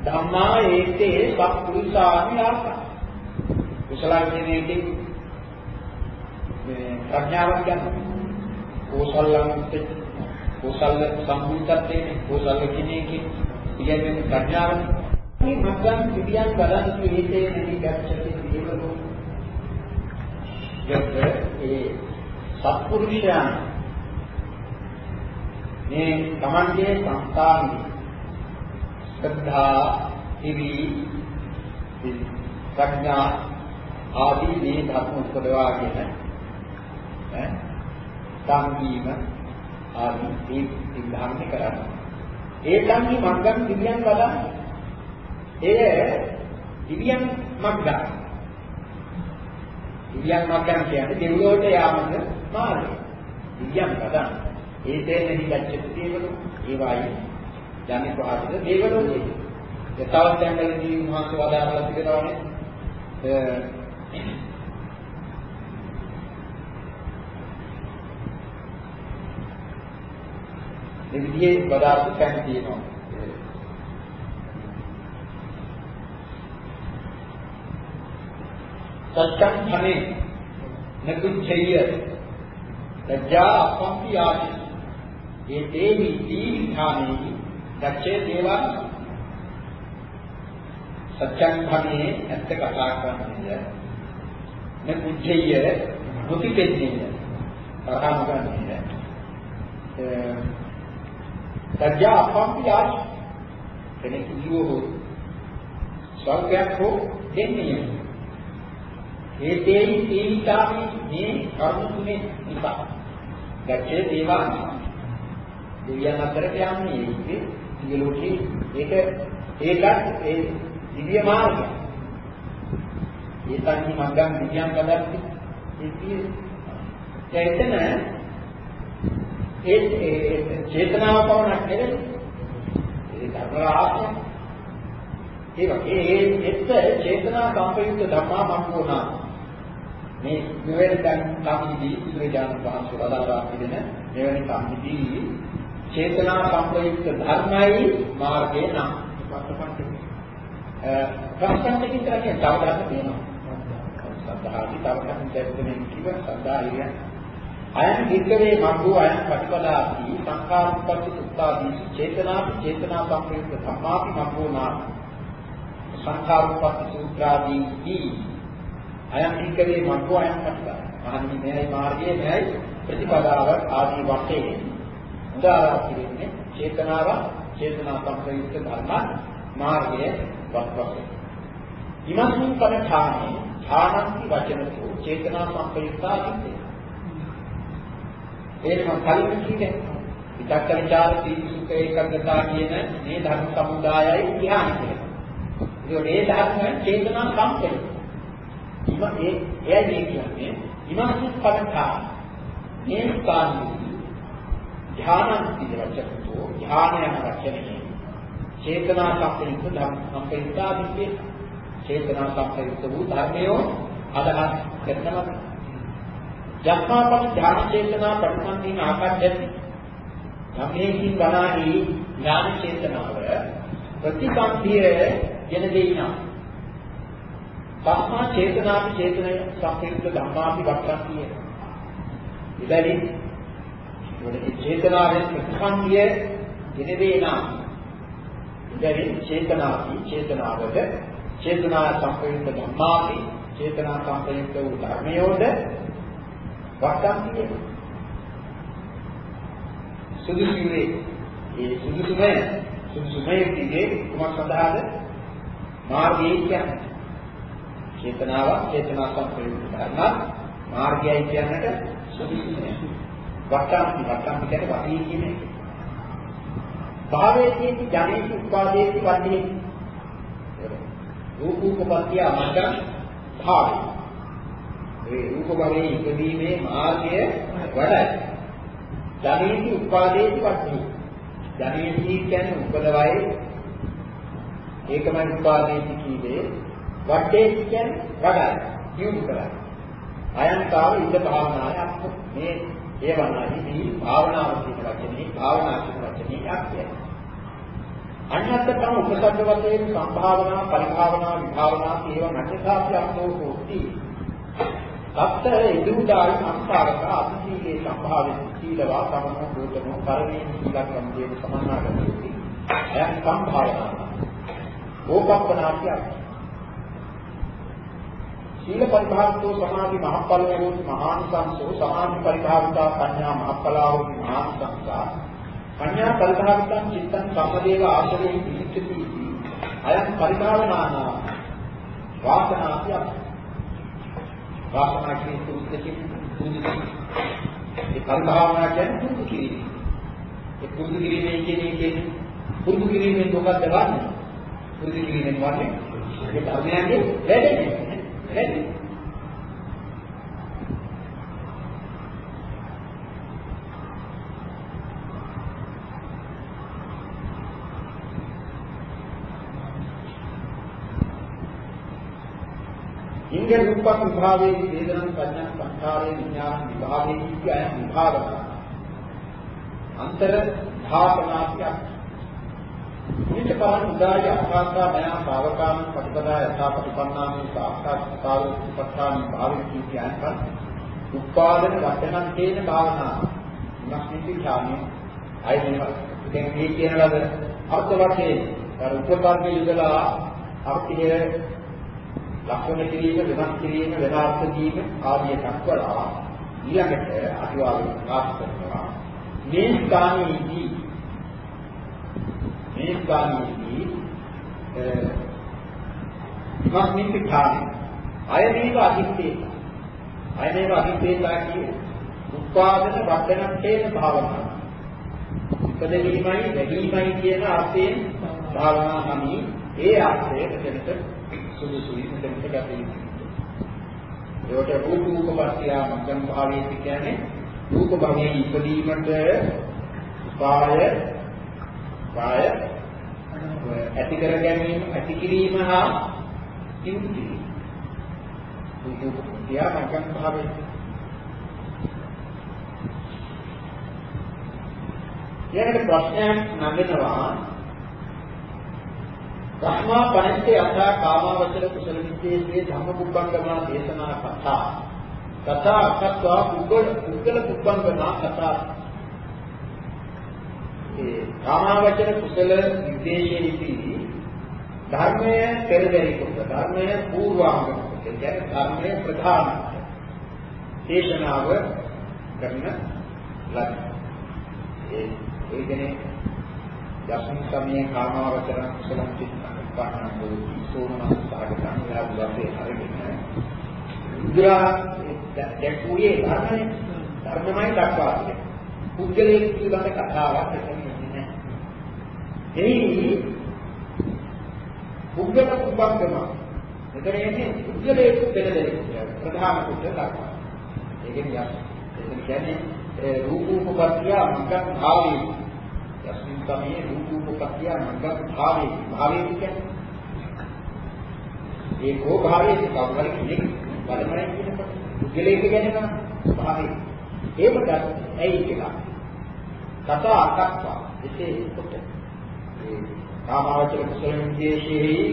ධම්මා ඒතේ සප්පුරිසාමි ආසා කුසලං කියන එකේ මේ ප්‍රඥාවක් ගන්න. කෝසල්ලන්ට කෝසල්ල සම්පූර්ණත්වයේ කෝසල්ල කිනේකේ කියන්නේ ප්‍රඥාවනේ. මේ මග්ගන් පිටියන් බලන් හේතේ නැති ගැච්ඡති දේවලෝ. යත් ඒ සත්පුරුෂයන් මේ තමන්ගේ සංස්කාරී ශ්‍රද්ධා ඉවි ප්‍රඥා ආදී මේ ධර්ම උපදවාගෙන සංකීම ආදී ඒ සිද්ධාන්ත කරන්නේ. ඒ සංකී මග්ගම් දිව්‍යයන් වදන්නේ. එය දිව්‍යයන් මග්ගම්. දිව්‍යයන් මග්ගම් කියන්නේ දෙවියෝට යාමක මාර්ගය. දිව්‍යයන් වදන්. ඒ තේනෙහි ගැච්ඡති දේවලු ඒ වායි යන්නේ කොහොමද දේවලෝකේ. ඒ තවත් දැන්වලදී මහත් වදාරලා තිබෙනවානේ. මේ විදිහේ පදාර්ථ පැන් තියෙනවා. සත්‍යං ධනේ නකුච්ඡය ලජ්ජා අපම්පි ආදි ඒ දේවි දීර්ඝාමේ දක්ෂේ දේවා. සත්‍යං ධනේ ඇත්ත කතා කරන්නේ. නකුච්ඡය මුති දෙන්නේ තරහ නොගන්නේ. සත්‍යා අපම්පි ආශ කෙනෙක් ජීවෝ ස්වර්ගයක් හෝ දෙන්නේ. ඒ තේයි තේවිතාවේ මේ කර්ම තුනේ නිසා ගැටේ දේවා. දෙවියන් අතරට යන්නේ ඒකේ දිව්‍ය ලෝකේ ඒක ඒකත් ඒ දිව්‍ය මාර්ගය ඒතන්හි මග්ගම් දිව්‍යම් පදක්ති ඒ එතන ඒ චේතනාව පවණක් නෙවෙයි. ඒ ධර්ම ආත්ම. ඒ වගේ ඒ එත් චේතනා සංපයුක්ත ධර්මා මංගෝනා. මේ මෙවැනි දැන් කම්මිදී බුදුරජාණන් වහන්සේ වදාරා පිළිදෙන මෙවැනි කම්මිදී චේතනා සංපයුක්ත ධර්මයි මාර්ගේ නම්. ප්‍රශ්නකින් කියන්නේ තව ධර්ම තියෙනවා. සද්ධාදී තව ධර්ම දෙකකින් කිව්ව සද්ධා අයන් වික්කවේ මග්ගෝ අයන් ප්‍රතිපදාති සංඛාරුප්පති සුත්තාදී චේතනාපි චේතනා සංකේත සම්මාපි මග්ගෝ නා සංඛාරුප්පති සූත්‍රාදී අයන් වික්කවේ මග්ගෝ අයන් ප්‍රතිපදා මහන්නේ මෙයයි මාර්ගයේ මෙයයි ප්‍රතිපදාව ආදී වශයෙන් උදාහරණ කිරීමේ චේතනාව චේතනා සංකේත ධර්ම මාර්ගයේ වස්වසේ ඉමස්මින් පරඨානේ ඡානන්ති වචනතු චේතනා සංකේතා විද්දේ ඒක මම කලින් කිව්වේ. විතක්ක ਵਿਚාර සීසුක ඒකග්ගතා කියන මේ ධර්ම සමුදායයි ධ්‍යාන කියලා. ඒක මේ ධර්ම චේතනා සම්පේ. ඉම ඒ එයයි මේ කියන්නේ ඉමසුත් පදතා මේ ස්ථානයේ ධ්‍යානං කියන වචනතෝ ධ්‍යාන යන වචනේ. චේතනා සම්පේත ධර්ම සම්පේතා විද්‍ය චේතනා සම්පේත වූ ධර්මයෝ අදහස් කරනවා. යක්ඛාපන ඥාන චේතනා පරිසම්පීන ආකාරයයි යම්කින් බණාහි ඥාන චේතනාව ප්‍රතිසම්පිය ගෙන දෙයිනා. සම්මා චේතනාපි චේතනය සම්ප්‍රයුක්ත ධම්මාපි වක්ඛන්තිය ඉබැවින් ඒ චේතනාවෙන් ප්‍රතිසම්පිය ගෙන දෙයිනා ඉබැවින් චේතනාපි චේතනාවද? චේතනා සම්ප්‍රයුක්ත ධම්මාපි චේතනා සම්ප්‍රයුක්ත වූ ධර්මයෝද? වක්ඛන්තිය සුදුසුවේ ඒ සුදුසුමය සුදුසුමය කියන්නේ කුමක් සඳහාද? මාර්ගයේ කියන්නේ. චේතනාව චේතනා සංප්‍රයුක්ත ධර්ම මාර්ගයයි කියන්නට සුදුසුමය වට්ටාන්ති වට්ටාන්ති කියන්නේ වටී කියන එක. භාවයේදී ජනේසු උපාදේති වන්නේ රූපූපපත්‍ය අමග්ගං භාවය. ඒ රූප භවයේ ඉදීමේ මාර්ගය වඩයි. ජනේති උපාදේති වට්ටි. ජනේති කියන්නේ උපදවයි ඒකමයි උපාදේති කීවේ. වට්ටේති කියන්නේ වඩයි. දියුණු කරයි. අයන්තාව ඉද භාවනාය අප මේ ඒ වනාදී මේ භාවනාව කියන වචනේ භාවනා කියන වචනේ අර්ථය. අන්නත් තම උපසද්ද වශයෙන් සම්භාවනා පරිභාවනා විභාවනා ඒව නැතිසාප්‍ය අර්ථෝ හෝති. සත්‍ය ඉදුදායි සංස්කාරක අතිශීලේ සම්භාවිත සීලවා සමන භූතනෝ කරණීය සීලකම් කියන සමානාගතයි. අයන් සම්භාවනා. ඕපප්පනාතිය. සීල පරිභාවිතෝ සමාධි මහප්පලෝ මහානිසංසෝ සමාධි පරිභාවිතා පඤ්ඤා මහප්පලාවෝ මහානිසංසා පඤ්ඤා පරිභාවිතං චිත්තං සම්මදේව ආශ්‍රේ පිහිටති. අයන් පරිභාවනානා වාසනාතිය. වාසනා කියන තුන්දෙකින් තුන්දෙකින් ඒ පරිභාවනා කියන්නේ පුරුදු කිරීම. ඒ පුරුදු කිරීමේ කියන එකේ පුරුදු කිරීමෙන් මොකක්ද ගන්න? පුරුදු කිරීමෙන් වන්නේ ඒ ධර්මයන්ගේ වැඩේ. වැඩේ. ඉන්ද්‍ර රූපක් විභාගයේ වේදනං සංඥා සංඛාරයේ විඥාන විභාගයේ කිය අය විභාගන අන්තර ධාතනාත්‍ය ඊට පරණ උදාය අපාතා මය භාවකාන ප්‍රතිපදා යථා ප්‍රතිපන්නාමි සාක්ෂාත්කාර උපස්ථාන භාවිතී කියනක උපාදන වචනං තේන භාවනා. ඉමස්මිති ඥානෙ අයින දැන් මේ කියන ලද අර්ථ වශයෙන් අර උපකරණ යුදලා අර්ථය ලක්ෂණ කිරීම වෙනස් කිරීම වෙනාර්ථ දීම ආදී දක්වලා ඊළඟට අටුවාවෙන් ප්‍රකාශ කරනවා. මේ ස්ථානයේදී මේ ස්ථානයේදී ඉමස්මින් පිටාන අයමේව අදිත්තේ අයමේව අදිත්තේලා කියේ උත්පාදන වර්ධනත්තේන භාවනා. ඉපදවීමයි වැඩිවීමයි කියන අර්ථයෙන් භාවනා හමි. ඒ අර්ථය මෙතනට සුදුසුයි මෙතනට ගත යුතුයි. ඒකට රූප රූපපත්‍ය මග්ගම් භාවයේ කියන්නේ රූප භවයේ ඉපදීමට පාය පාය ඇති කර ගැනීම ඇති කිරීම හා ඉන්ද්‍රිය රූප රූපපත්‍ය මග්ගම් භාවයේ ඊළඟට ප්‍රශ්නයක් නගනවා. ධර්මා පරිච්ඡේ අසා කාමාවචර කුසල විද්‍යේ ධම්මකුප්පංගමා දේශනා කතා. කතා අකත්වා කුගල කුගල කුප්පංගමා කතා. ඒ කාමාවචර කුසල විද්‍යේදී ධර්මය පෙරදරි කොට ධර්මය පූර්වාංග කොට කියන්නේ ධර්මය ප්‍රධාන දේශනාව කරන ලද ඒ ඒ කියන්නේ යස්මින් සමයේ කාමාවචර කුසල චිත්ත උපන්නෝ සෝමනස්සහගතං යාදුවසේ අරගෙන උද්‍රා දැක්ුවේ ධර්මනේ ධර්මමයි දක්වා තියෙන්නේ. පුද්ගලයෙක් පිළිබඳ කතාවක් එතන නැහැ. එහි පුද්ගල උපක්‍රම මෙතන එන්නේ පුද්ගලයෙක් පෙළදෙන ප්‍රධාන කොට දක්වා. ඒකෙන් යක් එතන කියන්නේ රූපෝපපත්තිය මග්ගම් භාවී යස්මින් සමයේ රූපෝපපත්තිය මග්ගම් භාවී භාවී කියන්නේ ඒකෝ භාවයේ කවුරු කෙනෙක් බලමයි කියනකොට පුද්ගලයෙක් ගැනීම ස්වභාවයි. ඒම ගන්න ඇයි කියලා. කතා අකක්වා එසේ කොට. ඒ කාමාවචර කුසල විදේශයේ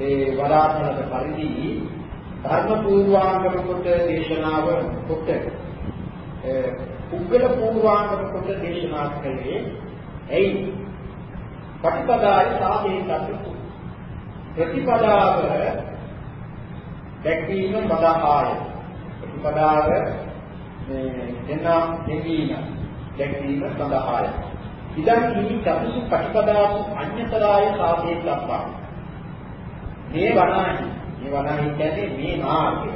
ඒ වඩාතනක පරිදි ධර්ම පූර්වාංගම කොට දේශනාව කොට පුද්ගල පූර්වාංගම කොට දේශනා කළේ ඇයි? පටිපදාය සාධේකතු ප්‍රතිපදාව දැක්වීම සඳහාය ප්‍රතිපදාව මේ දෙනා දෙවීම දැක්වීම සඳහාය. ඉදන් කී චතුසු පටිපදාසු අඤ්‍යතරාය සාධේකප්පා මේ වනාහි මේ වනාහි කියන්නේ මේ මාර්ගය.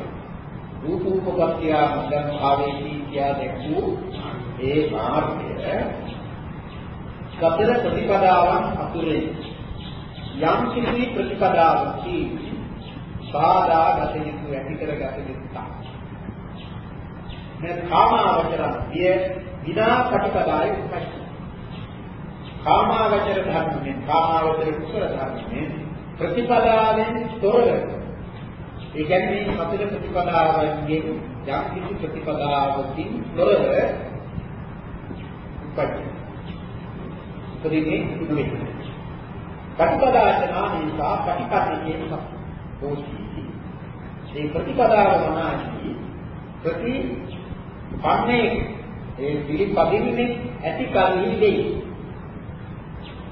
රූප උපපත්‍ය මුදන් භාවේති කියා දැක්වූ ඒ මාර්ගය. සතර ප්‍රතිපදාවන් අතුරේ යම් කිසි ප්‍රතිපදාවක් සාදා ගත යුතු ඇති කර ගත යුතුයි. මේ කාමාවචරය විනා ප්‍රතිපදායි උපස්ථ. කාමාවචර ධර්මයෙන් කාමාවචර කුසල ධර්මයෙන් ප්‍රතිපදාවෙන් තොරව ඒ කියන්නේ සතර ප්‍රතිපදාවන්ගෙන් යම් කිසි ප්‍රතිපදාවකින් තොරව උපදින. උපදින්නේ නෙවෙයි. ප්‍රතිපදාට නාමීසා ප්‍රතිපදිකේ සෝසී. මේ ප්‍රතිපදාව මොනවායි? ප්‍රති පන්නේ ඒ පිළිපදින්නේ ඇති කල්හි. දෙයි.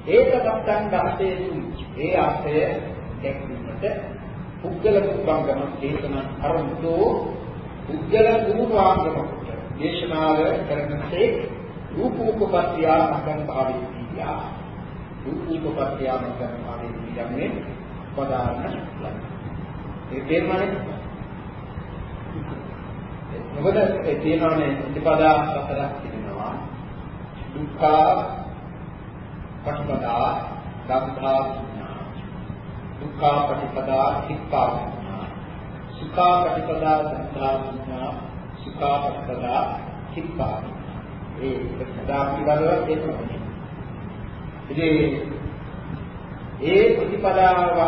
ඒක සම්තන් ගතේසු ඒ අර්ථය දැක්වීමට පුද්ගල කුපංගම දේශනා අරමුතෝ පුද්ගල කුරුවාංගම දේශනාව කරනසේ රූපෝපපත්තිය අකන් භාවීතියා රූපෝපපත්තිය අකන් භාවීතිය යන්නේ පදාන ලබන ඒ තේරුමනේ මොකද ඒ තියෙනවානේ ප්‍රතිපදා හතරක් තිබෙනවා දුක්ඛ පටිපදා දබ්ධා දුක්ඛ පටිපදා හික්ඛා සුඛා පටිපදා දබ්ධා සුඛා පටිපදා හික්ඛා ඒ ප්‍රතිපදා පිළිබඳව තේරුම් ඉතින් ඒ ප්‍රතිපදාවක්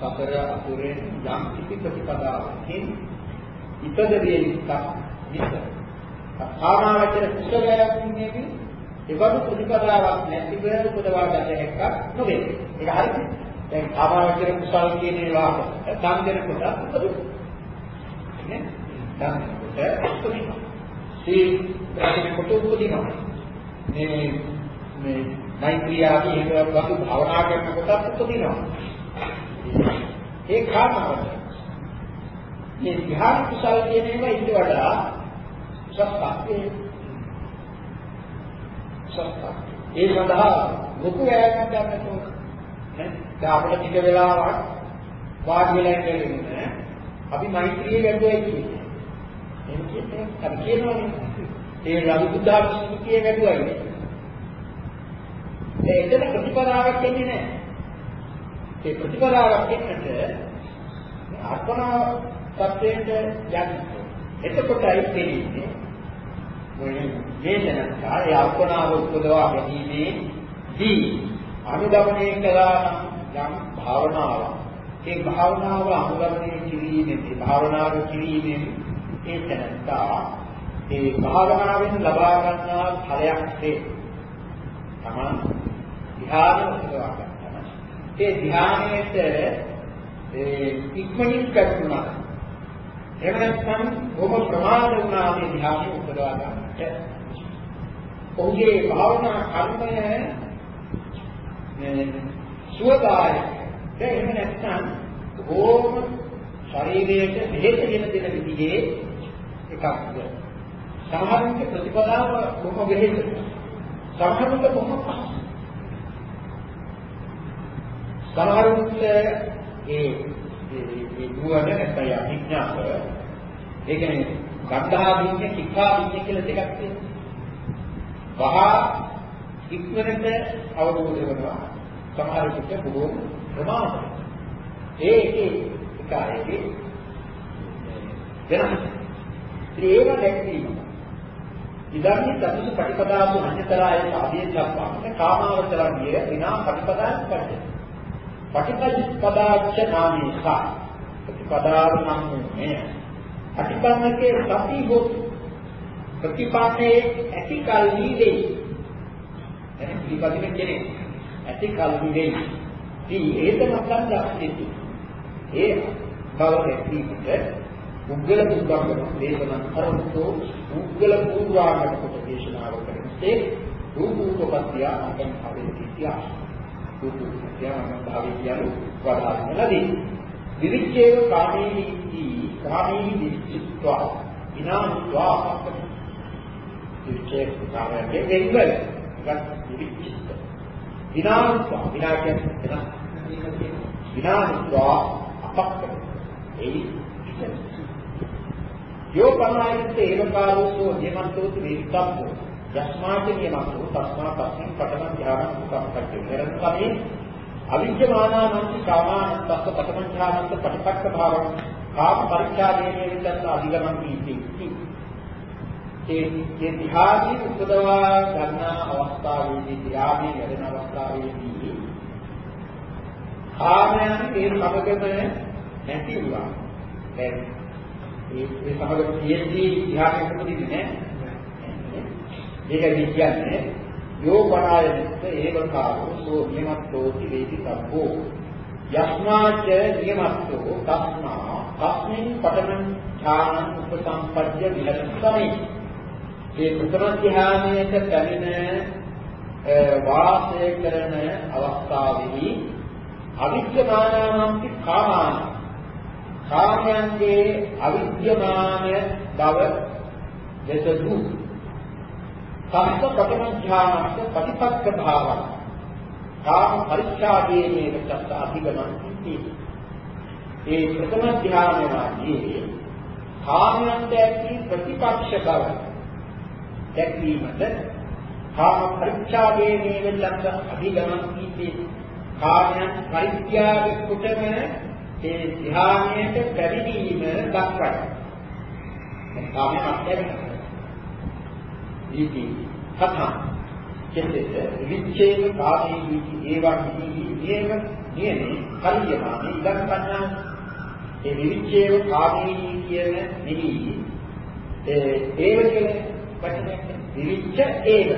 සතර අතුරෙන් යම් කිසි ප්‍රතිපදාවකින් ඉපද විය යුක්තක් මිස කාමාවචර කුසලයක් නෙමෙයි ඒවලු ප්‍රතිපදාවක් නැතිව උපදවා ගත හැක්කක් නෙවෙයි. ඒක හරිද? දැන් කාමාවචර කුසල් කියන ඒවා දන් දෙනකොට උපදින. නේ? දන් දෙනකොට උපදින. ඒ ප්‍රතිපදාවට උපදිනවා. මේ මේ මෛත්‍රී ආදී ඒවා වගේ භාවනා කරනකොට උපදිනවා. ඒ කාමාවචර. මේ ධ්‍යාන කුසල් කියන ඒවා ඊට වඩා සත්‍යයේ ඒ සඳහා ලොකු වෑයමක් ගන්න ඕන. නේ? දැන් අපිට ටික වෙලාවක් වාඩි වෙලා ඉඳගෙන අපි මෛත්‍රිය වැඩුවයි කියන්නේ. එහෙම කියන්නේ අපි කියනවානේ. ඒ රවි බුද්ධාගම ස්මෘතිය වැඩුවයි. ඒ එතන ප්‍රතිපදාවක් එන්නේ නැහැ. ඒ ප්‍රතිපදාවක් එන්නට අර්පණා සත්‍යයට යන්නේ. එතකොටයි තේරෙන්නේ මේ දැනත්තා ඒ අර්පණාව උපදවා ගැනීමේදී අනුගමනය කළා නම් භාවනාවක්. ඒ භාවනාව අනුගමනය කිරීමේදී භාවනාව කිරීමෙන් ඒ දැනත්තා ඒ භාවනාවෙන් ලබා ගන්නා ඵලයක් වේ. තමන් ධ්‍යාන උපදවා ගන්නවා. ඒ ධ්‍යානයේට ඒ ඉක්මනින් කරනවා එහෙම නැත්නම් බොහොම ප්‍රමාද වුණා මේ ධ්‍යානෙ උපදවා ගන්නට. ඔහුගේ භාවනා කර්මය මේ සුවදායක. එහෙම නැත්නම් බොහොම ශරීරයට දෙහෙත වෙන දෙන විදිහේ එකක්ද. සමහරුන්ගේ ප්‍රතිපදාව බොහොම වෙහෙස. සමහරුන්ට බොහොම පහසු. සමහරුන්ට ඒ ඒ නුවණ නැත්නම් අභිඥාව ඒ කියන්නේ ගන්ධා විඤ්ඤ කික්ඛා විඤ්ඤ කියලා දෙකක් තියෙනවා. වහා ඉක්මනට අවබෝධ වෙනවා. සමහර විට බොහෝ ප්‍රමාණ. ඒ එකේ එකයි වෙනස්. ඒව දැක්වීම. ඉදන්නේ තතුසු පටිපදාසු අඤ්‍යතරාය ආදී සම්පන්න කාමාවචරණිය විනා පටිපදාන් පරිදි. පටිපදාච්ච නාමේසා ප්‍රතිපදාව නම් මේ අතිපන්නකේ සති හොත් ප්‍රතිපන්නේ ඇති කල්හි දෙයි. එන පිළිපදින කෙනෙක් ඇති කල්හි දෙයි. ඉතින් ඒක මතක් ගන්න ඒ බව දැක්වීමට උග්ගල පුද්ගලයන් දේශනා කරනතෝ උග්ගල පූර්වාංග කොට දේශනාව කරන්නේ රූපෝපත්‍ය අංගම් අපේක්ෂිතිය රූපෝපත්‍ය අංගම් භාවී කියන වදාළන ලදී විවිච්ඡේව කාමේහි කාමේහි විචිත්වා විනාශවා විවිච්ඡේව කාමයේ වෙන්වල ගත් විවිච්ඡිත්ත විනාශවා විනාශය විනාශවා අපක්ක ඒ යෝ පරමායත්තේ ඒවකාරෝසෝ නියමන්තෝති වේදිතබ්බෝ යස්මාච නියමන්තෝ තස්මා පස්සෙන් පඨම ධ්‍යාන උපපත්තේ මෙරන් සමේ අවිජ්ජමානානන්ති කාමාන තස්ස පඨම ධ්‍යානන්ත පටිපක්ක භාවං කාම පරිච්ඡාදයේ විදස්ස අධිගමන් කීති. ඒ ඒ ධ්‍යානී උපදවා ගන්නා අවස්ථාවේදී ධ්‍යානී වැඩෙන අවස්ථාවේදී කාමයන් ඒ සමගම නැති වුණා. දැන් ඒ ඒ සමගම තියෙද්දී ඉහාට උපදින්නේ නැහැ. ඒක විද්‍යාවේ යෝපනායනිත ඒවකාරෝ සෝ නියමත්තෝති වේදි සම්භෝ යස්මාච නියමත්තෝ තස්මා තස්මින් පඨමං ඥානං උපසම්පජ්ජ විහෙරති ඒ ප්‍රථම ධ්‍යානයට පැමිණ වාසය කරන අවස්ථාවෙහි අවිද්‍යමානාන්ති කාමාන. කාමයන්ගේ අවිද්‍යමාන බව දෙසදු. සම්ප ප්‍රථම ඥානස්ස ප්‍රතිපක්ක භාවං කාම පරිච්ඡාදයේ මේක චත්ත අධිගමන ඉති ඒ ප්‍රථම ඥානවාදී කාමයන්ට ඇති ප්‍රතිපක්ෂ බව දැක්වීමද කාම පරිච්ඡාදයේ මේක චත්ත අධිගමන ඉති කාමයන් පරිත්‍යාග කුටම ඒ ධ්‍යානයට පැවිදීම දක්වයි. කාමයක් ලැබෙනවා. ඊටි කතා. කෙසේද? විච්ඡේද කාමී වීති ඒවා විදි නියම නියමේ කල්යමානේ ඉදන් පඤ්ඤා ඒ විච්ඡේද කාමී කියන නිහි ඒ ඒව කියන වචනයක් විවිච්ඡ ඒව.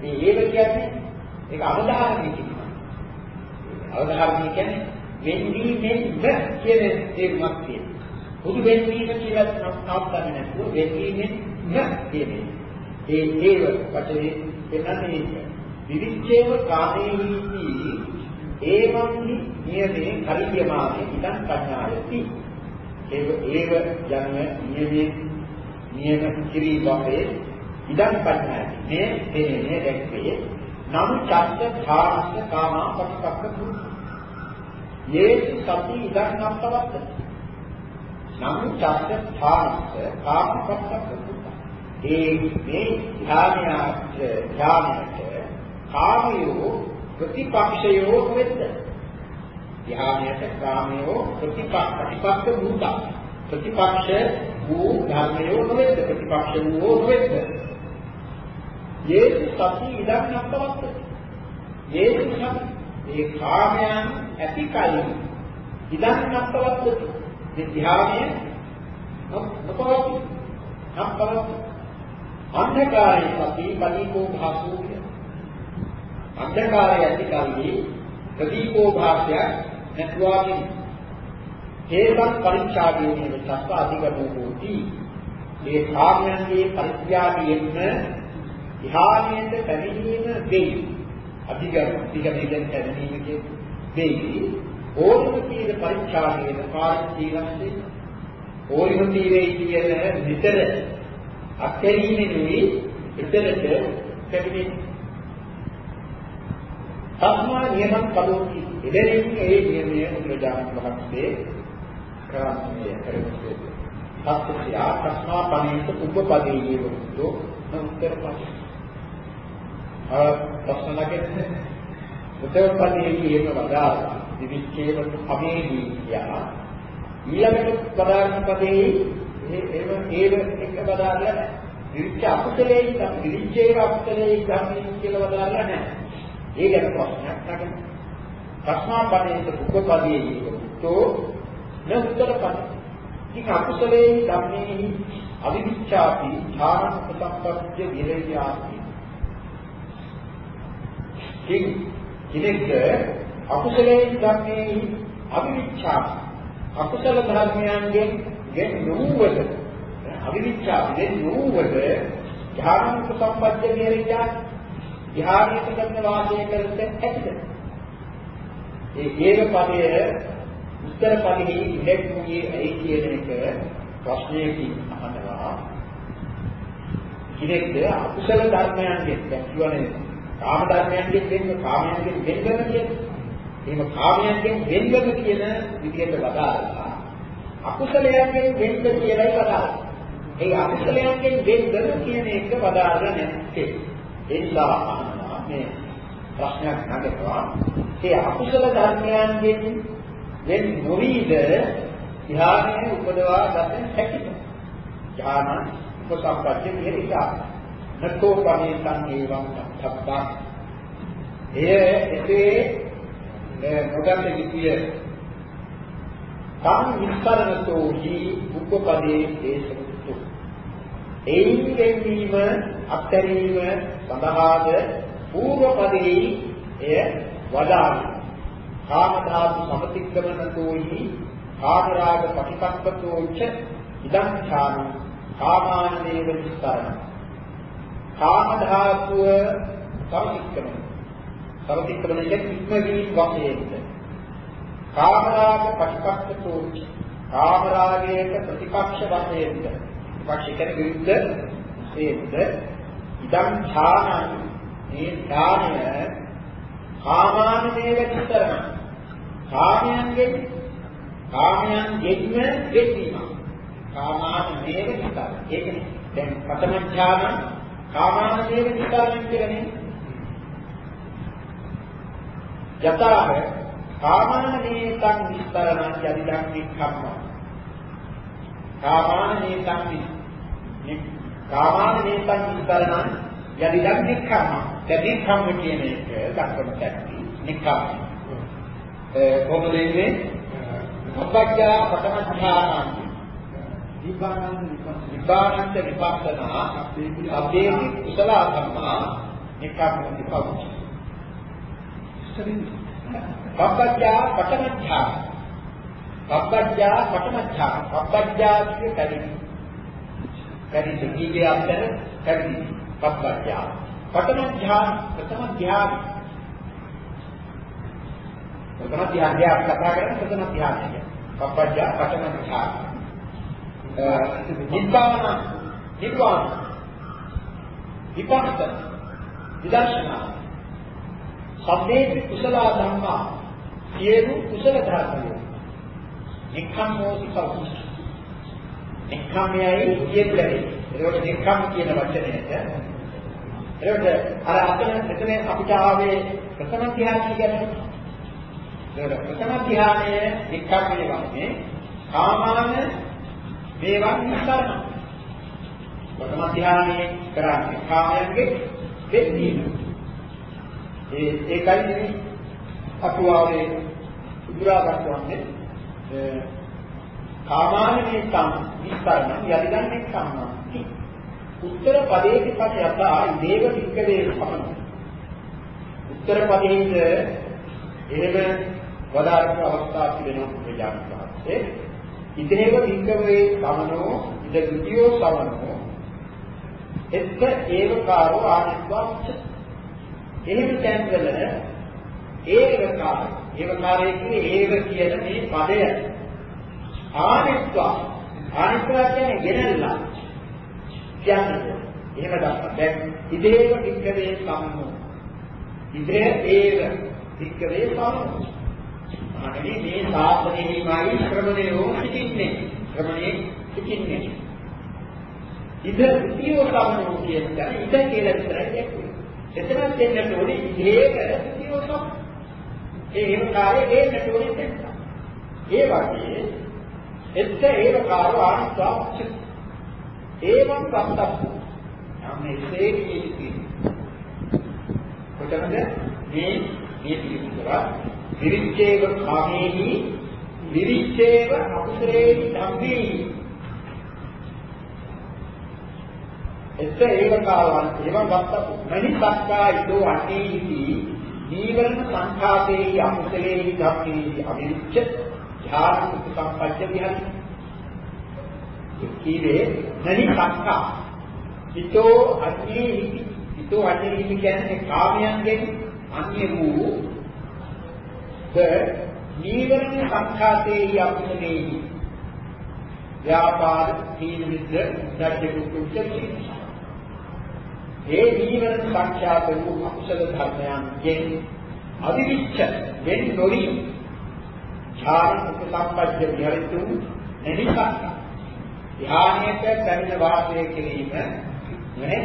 මේ ඒව කියන්නේ ඒක අවධාරණය කිරීම. අවධාරණය කියන්නේ වෙන්වීමෙන්ද කියන තේරුමක් තියෙනවා. පොදු වෙන්වීම කියලා නවත්තන්නේ නැතුව වෙන්වීමෙන් න කියන්නේ. ඒ ඒව වචනේ එන්නන්නේ විවිච්ඡේව කාමේහි ඒවන්හි නියමේ කරියමානේ ඉදන් පඤ්ඤායති. ඒව ඒව යන නියමේ නියම කිරීමේ ඉදන් පඤ්ඤායති. මේ දෙන්නේ දැක්කේ නම් චත්ත ධාස්ස කාමා පටිපක්ක දුරු යේසු සති ඉදන් නම්පවත්ත. නම් චක්ක ස්ථානස්ස කාමපත්තක ඒ මේ ධානයට ධානයට කාමයෝ ප්‍රතිපක්ෂයෝ වෙද්ද. ධානයට කාමයෝ ප්‍රතිපක්ෂ ප්‍රතිපක්ෂ භූත. ප්‍රතිපක්ෂ වූ ධර්මයෝ නොවේද ප්‍රතිපක්ෂ වූ නොවේද. යේසු සති ඉදන් නම්පවත්ත. යේසු සති ඒ කාමයන් ඇති කලින් ඉදන් නප්පවත්තු මේ ධ්‍යානය නප්පවත්තු නප්පවත්තු අන්ධකාරය සති පදීපෝ භාසු අන්ධකාරය ඇති කලින් ප්‍රදීපෝ භාසයක් නැතුවාගෙන හේතන් පරිච්ඡාදයේ මේ සස්ස අධිගමෝ හෝති මේ කාමයන්ගේ පරිත්‍යාගයෙන්ම ධ්‍යානයට පැමිණීම වෙයි. අධිගම අධිගමයෙන් පැමිණීමේ වෙයි. ඕනම තීර පරිචාරයේ පාරිචීලස්සේ ඕනම තීරේ කියන විතර අත්හැරීමේදී එතරට පැමිණෙන්නේ සම්මා නියමං කළෝති එදෙනින් ඒ නියමය බුදුරජාණන් වහන්සේ කරන්නේ කරන්නේ සත්‍යය ආත්මා පණිත උපපදේ වූ උත්තර පස්සේ ප්‍රශ්න නැගෙන්නේ. උත්තරපදයේ කියන වදාළ දිවිච්ඡේව අමේදී කියා ඊළඟට පදාර්ථ පදේ ඒව ඒව එක බදාලා දිවිච්ඡ අකුසලයේ ඉඳන් දිවිච්ඡේව අකුසලයේ ගන්නේ කියලා වදාලා නැහැ. ඒ ගැන ප්‍රශ්නයක් නැගන. ප්‍රශ්නා පදයේ උපපදයේ තෝ න උත්තර පද. ඉතින් අකුසලයේ ධම්මේහි අවිවිච්ඡාපි ඥාන උපසම්පත්‍ය විරේයාති. ඉතින් කෙනෙක් අකුසලයේ ධම්මේහි අවිවිච්ඡාපි අකුසල ධර්මයන්ගෙන් ගෙන් නුවද අවිවිච්ඡාපි ගෙන් නුවද ඥාන උපසම්පත්‍ය විරේයාති. ධ්‍යානයට කරන වාසය කරද්දී ඇතිද? ඒ ඒක පදයේ උත්තර පදෙහි ඉලෙක්ට්‍රිකී ඇයි කියන එක ප්‍රශ්නයකින් අහනවා. ඉලෙක්ද අකුසල ධර්මයන්ගෙන් දැන් කියවනේ කාම ධර්මයන්ගෙන් වෙන්න කාමයන්ගෙන් වෙන්න කියන්නේ. එහෙම කාමයන්ගෙන් වෙන්න කියන විදිහට වදාරලා අකුසලයන්ගෙන් වෙන්න කියලායි වදාරන්නේ. ඒ අකුසලයන්ගෙන් වෙන්න කියන එක වදාරලා නැත්තේ. ඒ නිසා මේ ප්‍රශ්නයක් නගනවා. ඒ අකුසල ධර්මයන්ගෙන් වෙන් නොවීද ධ්‍යානයේ උපදවා ගත හැකිද? ධ්‍යාන උපසම්පත්තිය මෙහෙිතා. නතෝ පමේතං ඒවං තත්තා. එය එසේ මොකක්ද කිව්වේ? තං විස්තරණතෝ හි උපපදේ දේශකතු. එයින් ගැනීම අත්තරීම සඳහාද పూర్ව පදෙහි එය වදාළා. කාම ධාතු සමතික්‍රමනතෝහි කාමරාග පටිපක්කතෝච ඉදං ඡාන කාමානේව විස්තරණ. කාම ධාතුව සමතික්‍රමන. සමතික්‍රමණය ඉක්මවීම වශයෙන්ද. කාමරාග පටිපක්කතෝච කාමරාගයට ප්‍රතිපක්ෂ වශයෙන්ද. විපක්ෂ කියන විරුද්ධ වශයෙන්ද ඉදං ඡානං. මේ ඥානය කාමානුමේව විතරණ කාමයන්ගෙන් කාමයන්ගෙන්ම දෙවීම කාමානුමේව විතරණ ඒකනේ දැන් ප්‍රථම ඥාන කාමානුමේව විතරණ කියන්නේ යතහ කාමානේතං විස්තරණං යදිදං වික්ඛම්ම කාමානේතං කාමානේතං විස්තරණං යදිදං වික්ඛම්ම නික්කම්ම කියන එක දක්වන නික්කම්ම. ඒ කොහොමද ඉන්නේ? මොකක්දා පඨම ධ්‍යානං නිබ්බානන්ද නිබ්බානන්ද විපස්සනා අපේ කුසල කම්මා නික්කම්ම විපස්සනා. පබ්බජ්ජා පඨම ධ්‍යාන. පබ්බජ්ජා පඨම ධ්‍යාන. පබ්බජ්ජා කියේ කැරි. කැරි දෙකේ අතර කැරි. පබ්බජ්ජා ප්‍රථම ධ්‍යාන ප්‍රථම ධ්‍යාන ප්‍රථම ධ්‍යානය කතා කරන්නේ ප්‍රථම ධ්‍යානය. පප්පජ්ජා ප්‍රථම ධ්‍යාන. නිබ්බාන නිර්වාණ විපස්ස විදර්ශනා සම්මේ කුසල ධම්මා සියලු කුසල ධර්මයෝ නික්ඛම්මෝති කවුස් නික්ඛම්මයයි කියන්නේ ඒකට නික්ඛම් කියන වචනයට එතකොට අර අතන මෙතන අපිට ආවේ ප්‍රථම ධ්‍යානය කියන්නේ. ඒක ප්‍රථම ධ්‍යානය වික්කම්මේ වන්නේ කාමාන මේවන් නිස්සාරණ. ප්‍රථම ධ්‍යානයේ කරන්නේ කාමයන්ගේ දෙන්නීම. ඒ ඒකයි මේ අකුවාවේ උදුරාගත් වන්නේ කාමානයේ තම් නිස්සාරණ යදිදන්නේ කාමා. උත්තර පදේති පද යතා දේව වික්කවේ සමන. උත්තර පදේද එහෙම වදාරන අවස්ථා පිළිවෙලක් ප්‍රජාපතියේ ඉදේව වික්කවේ සමනෝ ඉද ද්විතියෝ සමනෝ එත්ත ඒවකාරෝ ආනිත්වාච්ච එහෙම තැන්වල ඒවකාර ඒවකාරයේ කියන්නේ ඒව කියන මේ පදය ආනිත්වා ආනිත්වා කියන්නේ ගෙනල්ලා කියන්නේ. එහෙම දක්වන. දැන් ඉදේව වික්කවේ සම්මෝ. ඉදේ ඒව වික්කවේ සම්මෝ. අනේ මේ සාසනෙහිමයි ශ්‍රමණයෝ සිටින්නේ. ශ්‍රමණේ සිටින්නේ. ඉද විතියෝ සම්මෝ කියන්නේ ඉද කියලා විතරයි දැක්කේ. එතනත් දෙන්නට ඕනේ ඉදේක විතියෝ සම්මෝ. ඒ එහෙම කාර්යය දෙන්නට ඕනේ දැක්කා. ඒ වගේ එත්ත ඒව කාර්ය ආනිත්‍ය ඒවම් වත්තප්පු. නම් එසේ කියති. කොතනද මේ මේ පිළිතුර විරිච්ඡේව කාමේහි විරිච්ඡේව අකුසලේ ධම්මේ එත් ඒව කාලවන් එවං වත්තපු මනි සක්කා ඉදෝ අටේති නීවරණ සංඛාතේ අකුසලේ ධම්මේ අවිරිච්ඡ ඥාන සම්පජ්ජ විහරති කීවේ මනි සක්කා ඉතෝ අටේති ඉතෝ අටේති කියන්නේ කාමයන්ගෙන් අන්‍ය වූ ද නීවරණ සංඛාතේ අකුසලේ ව්‍යාපාද තීන මිද්ද ධර්ම කුච්ච ඒ නීවරණ සංඛ්‍යාත වූ අකුසල ධර්මයන්ගෙන් අවිවිච්ඡ වෙන් නොවි ඡාන උපසම්පජ්ජ විහරිතු එනිසා ධානයට පැමිණ වාසය කිරීම නැහැ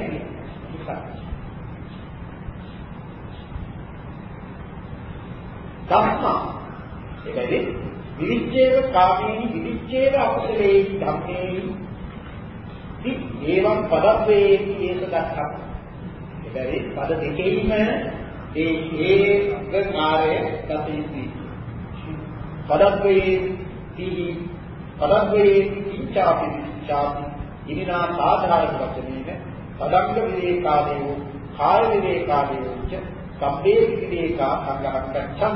නිසා ධම්මා. එබැවි විවිච්ඡේව කාමේහි විවිච්ඡේව අකුසලේ ධම්මේහි. දි ඒවම් පදවේති ඒක දක්වා බැරි. පද දෙකෙයිම ඒ ඒ අංගකාරය දතිති. පදද්වේ තී පදද්වේ තිචාපි චාපි ඉනිනා සාධාරණ වචනේන පදංග විවේකාදේව කාය විවේකාදේව ච සම්බේ විවේකා සංගහක්ඛං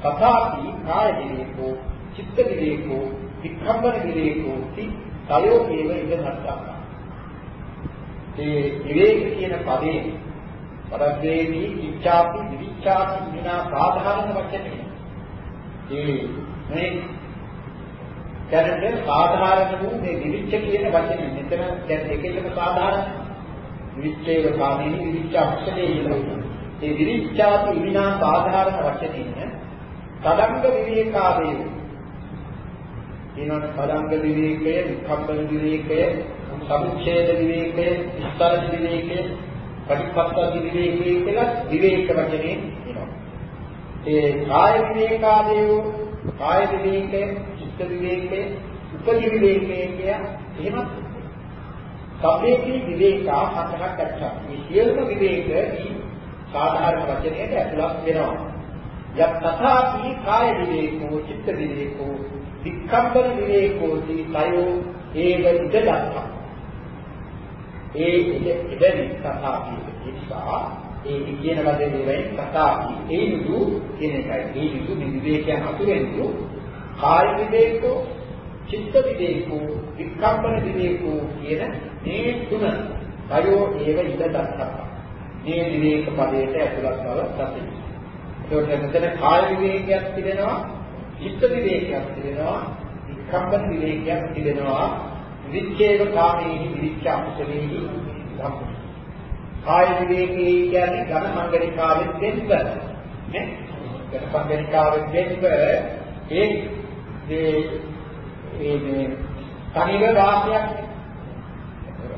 තථාපි කාය විවේකෝ චිත්ත විවේකෝ වික්ඛම්බන විවේකෝ ති තයෝ ඒව ඉද නත්තක් ඒ විවේක කියන පදේ පරද්දේවි ඉච්ඡාපි විවිච්ඡාපි විනා සාධාරණ වචනේ. ඒ මේ දැනට සාධාරණ වූ මේ විවිච්ඡ කියන වචනේ මෙතන දැන් දෙකේම සාධාරණ විවිච්ඡේව කාමී විවිච්ඡ අක්ෂරේ ඉලවුන. ඒ විවිච්ඡාපි විනා සාධාරණ වචනේ තදංග විවේකාවේ ඊනොන තදංග විවේකය, විකම්බන විවේකය, සමුච්ඡේද විවේකය, ස්පර්ශ විවේකය පටිපස්සද්ධි විවේකයේ කියලා විවේක වචනේ එනවා. ඒ කාය විවේකාදේව කාය විවේකය, චිත්ත විවේකය, උපදි විවේකය කිය එහෙමත් සම්මේකී විවේකා සංඝක් අච්චා. මේ සියලුම විවේක මේ සාධාරණ වචනයට ඇතුළත් වෙනවා. යත් තථාපි කාය විවේකෝ චිත්ත විවේකෝ වික්ඛම්බන විවේකෝ තීතයෝ ඒව ඉද දක්වා ඒ ඉදෙනි තථාපි නිසා ඒ කියන ලදේ දෙවෙන් තථාපි ඒ නිදු කියන එකයි. ඒ නිදු විවේකයන් අතුරෙන්තු කාය විවේකෝ චිත්ත විවේකෝ වික්කම්පන විවේකෝ කියන මේ තුන කයෝ ඒව ඉද දක්වා මේ විවේක පදයට ඇතුළත් බව සත්‍යයි ඒකට මෙතන කාය විවේකයක් තිබෙනවා චිත්ත විවේකයක් තිබෙනවා වික්කම්පන විවේකයක් තිබෙනවා. විච්ඡේද කාමේහි විච්ඡ අකුසලේහි ධම්ම. කාය විවේකී කියන්නේ ඝන සංගණිකාවෙන් දෙන්න. නේ? ඝන සංගණිකාවෙන් දෙන්න ඒ ඒ මේ තනිව වාක්‍යයක්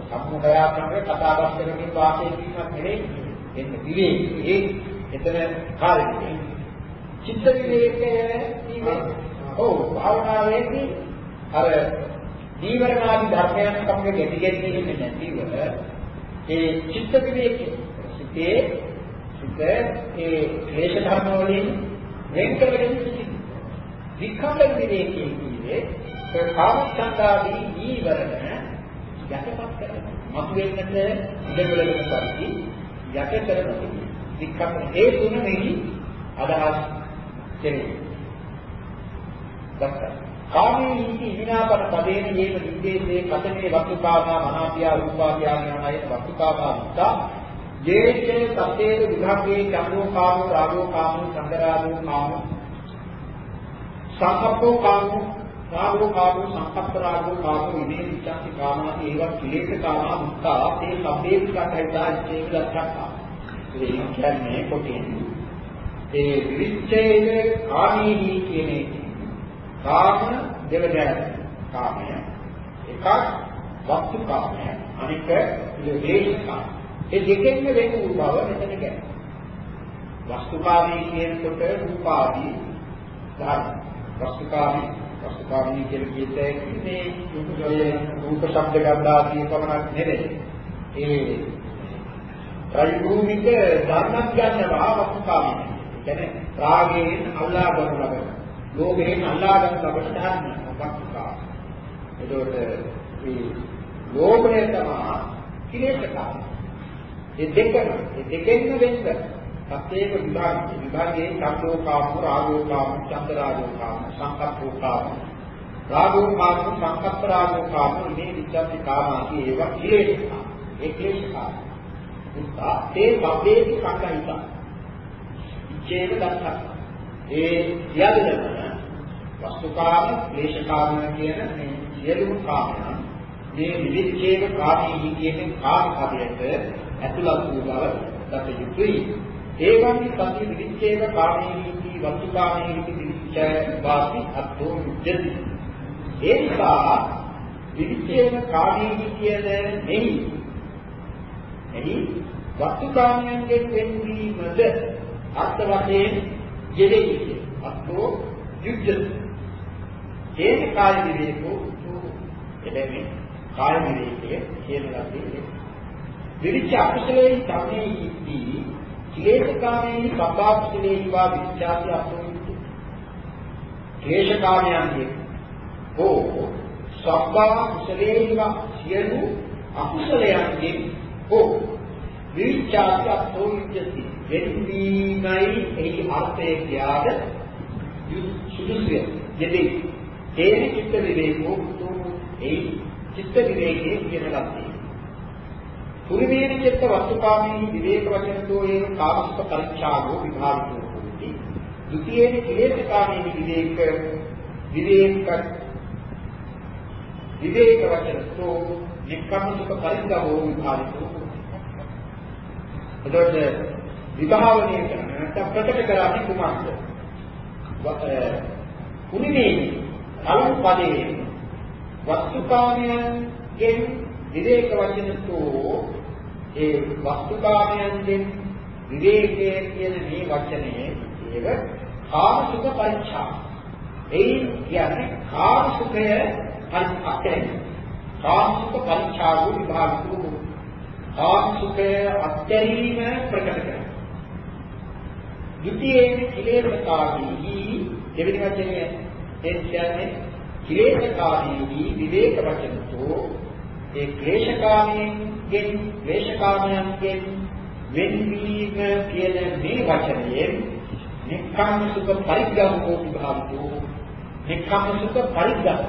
සම්මුඛයාත්මක කතා බස් කරමින් වාක්‍ය කිරීමක් නෙවෙයි. එන්න විවේකී එතන කාර්යය. චිත්ත විවේකය ඔව් භාවනාවේදී අර නීවරණාදී ධර්මයන් සමග ගැටි ගැටි ඉන්නේ නැතිව ඒ චිත්ත විවේකයේ සිටේ සිට ඒ ක්ලේශ ධර්ම වලින් වෙන් කරගෙන සිටින විකම්බ විවේකයේ කියන්නේ ඒ කාමච්ඡන්දාදී නීවරණ යටපත් කරන මතුවෙන්නට ඉඩකඩකට පරිදි යට කරන විකම්බ ඒ තුන මෙහි අදහස් කෙරේ. දක්වනවා කාමීති විනාපන පදේන යේව නිදේසේ කතනේ වස්තුකාමා මනාපියා රූපාපියා යනයින වස්තුකාමා මුත්තා. යේචේ සතේද විභාගේ චන්දෝ කාමෝ රාගෝ කාමෝ. සංගරාගෝ කාමෝ සංකප්පෝ කාමෝ රාගෝ කාමෝ සංකප්ප රාගෝ කාමෝ ඉනේ විචාති කාමා ඒව කිලේශ කාමා මුත්තා. ඒ සම්බේ විකටයිතා චේක ලක්ඛා ඒ කියන්නේ කොටින් ඒ විච්ඡේද කාමීහි කියන එක. කාම දෙවදෑන කාමය එකක් වස්තු කාමය අනික විවේක කාමය ඒ දෙකෙන්ම වෙන වූ බව මෙතන ගැන. වස්තුකාමී කියනකොට රූපාදී ධර්ම. වස්තුකාමී වස්තුකාමී කියලා කියන්නේ මේ රූප ශබ්ද ගන්ධ ආදී පමණක් නෙවෙයි. ඒ ප්‍රයෝගික ධර්මයක් ගන්නවා වස්තුකාමී කියන්නේ රාගයෙන් අල්ලා ගන්න ලබන ලෝභයෙන් අල්ලා ගන්න ලබන ධර්ම වස්තුකාම. එතකොට මේ ලෝභය තමයි කිලේශකාම. ඒ දෙකම ඒ දෙකෙන්ම වෙන්න සත්‍යයක විභාග විභාගයේ සම්දෝකාම රාගෝකාම චන්දරාජෝකාම සංකප්පෝකාම රාගෝකාම සංකප්පරාජෝකාම මේ විචාරි කාමාදී ඒවා කිලේශකාම. ඒ ක්ලේශකාම. උත්තා තේ සබ්බේති සංකහිතා. ඉච්ඡේද දත්තක්. ඒ සියල්ලම වස්තුකාම, ක්ලේශකාම කියන මේ සියලුම කාමයන් මේ විවිච්ඡේද කාමී කියන කාම පදයට ඇතුළත් වූ බව දත යුතුයි. ඒවන් සති විවිච්ඡේද කාමී වස්තුකාමී විවිච්ඡේ වාසි අත්ෝ යුද්ධති. ඒ නිසා විවිච්ඡේද කාමී කියන මෙහි එහි වස්තුකාමයන්ගෙන් වෙන්වීමද අර්ථ වශයෙන් යෙදෙයි. අත්ෝ යුද්ධති. ඒක කාය විවේකෝ එබැවින් කාය විවේකයේ කියන ලද්දේ විවිච්ඡ අකුසලයේ සමේදී ක්ලේශකාමයේ සබ්බාකුසලයේ වා විචාති අසෝවිතු ක්ලේශකාමයන්ගේ හෝ සබ්බාකුසලයේ වා සියලු අකුසලයන්ගේ හෝ විචාති අසෝවිතු වෙන්වීමයි එහි අර්ථය කියාද සුදුසුය. යෙදේ තේන චිත්ත විවේකෝ ඒ චිත්ත විවේකයේ කියන ලක්ෂණය. පුරිමේන චිත්ත වස්තුකාමී විවේක වචනතෝ ඒ කාමස්ක පරිච්ඡාගෝ විභාවිතෝ හොති. ဒုတိ යේන කිලේශකාමී විවේක විවේක විවේක වචනතෝ නික්කම්මසුක පරිග්ගහෝ විභාවිතෝ එතකොට විභාවනය කරන නැත්නම් ප්‍රකට කරන්නේ කුමක්ද? පුරිමේ අලුත් පදේ වස්තුකාමයන්ගෙන් විවේක වචනතෝ ඒ වස්තුකාමයන්ගෙන් විවේකයේ කියන මේ වචනේ ඒව කාම සුඛ පරිච්ඡා. ඒ කියන්නේ කාම සුඛය පරිච්ඡාකරන. කාම සුඛ පරිච්ඡාව විභාගතු. කාම සුඛය අත්‍යරීම ප්‍රකට කරනවා. ද්විතීයේ කිලේශකාදී දෙවෙනි වචනේ ඒ කියන්නේ ක්ලේශකාමී විවේක වචනතෝ ඒ ක්ලේශකාමීන්ගෙන් ක්ලේශකාමයන්ගෙන් වෙන්වීම කියන මේ වචනයෙන් නික්කම් සුඛ පරිග්‍රහෝ විභාගෝ නික්කම් සුඛ පරිග්‍රහ.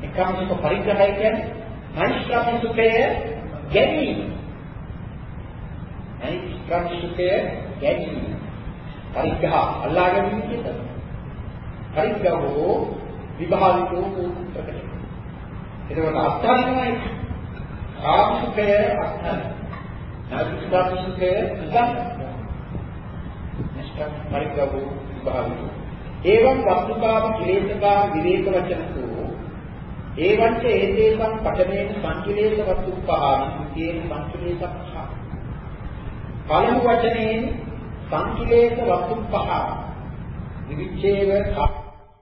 නික්කම් සුඛ පරිග්‍රහය කියන්නේ මනිෂ්කම් සුඛය ගැනීම. මනිෂ්කම් සුඛය ගැනීම. පරිග්‍රහ අල්ලා ගැනීම කියන්නේ පරිග්‍රහෝ විභාවිතෝ ප්‍රකට. එතකොට අත්හරිනවයි ආසුකය අත්හරින. නැතිස්කාසුකය ගන්න. නිෂ්ඨ පරිග්‍රහෝ විභාවිතෝ. ඒවම් වස්තුකාම කිලේශකාම විවේක වචනකෝ ඒවංච ඒතේසං පඨමේන සංකිලේශ වස්තුප්පහාන කියන සංකිලේශප්පහ. පළමු වචනයෙන් සංකිලේශ වස්තුප්පහ විවිච්ඡේව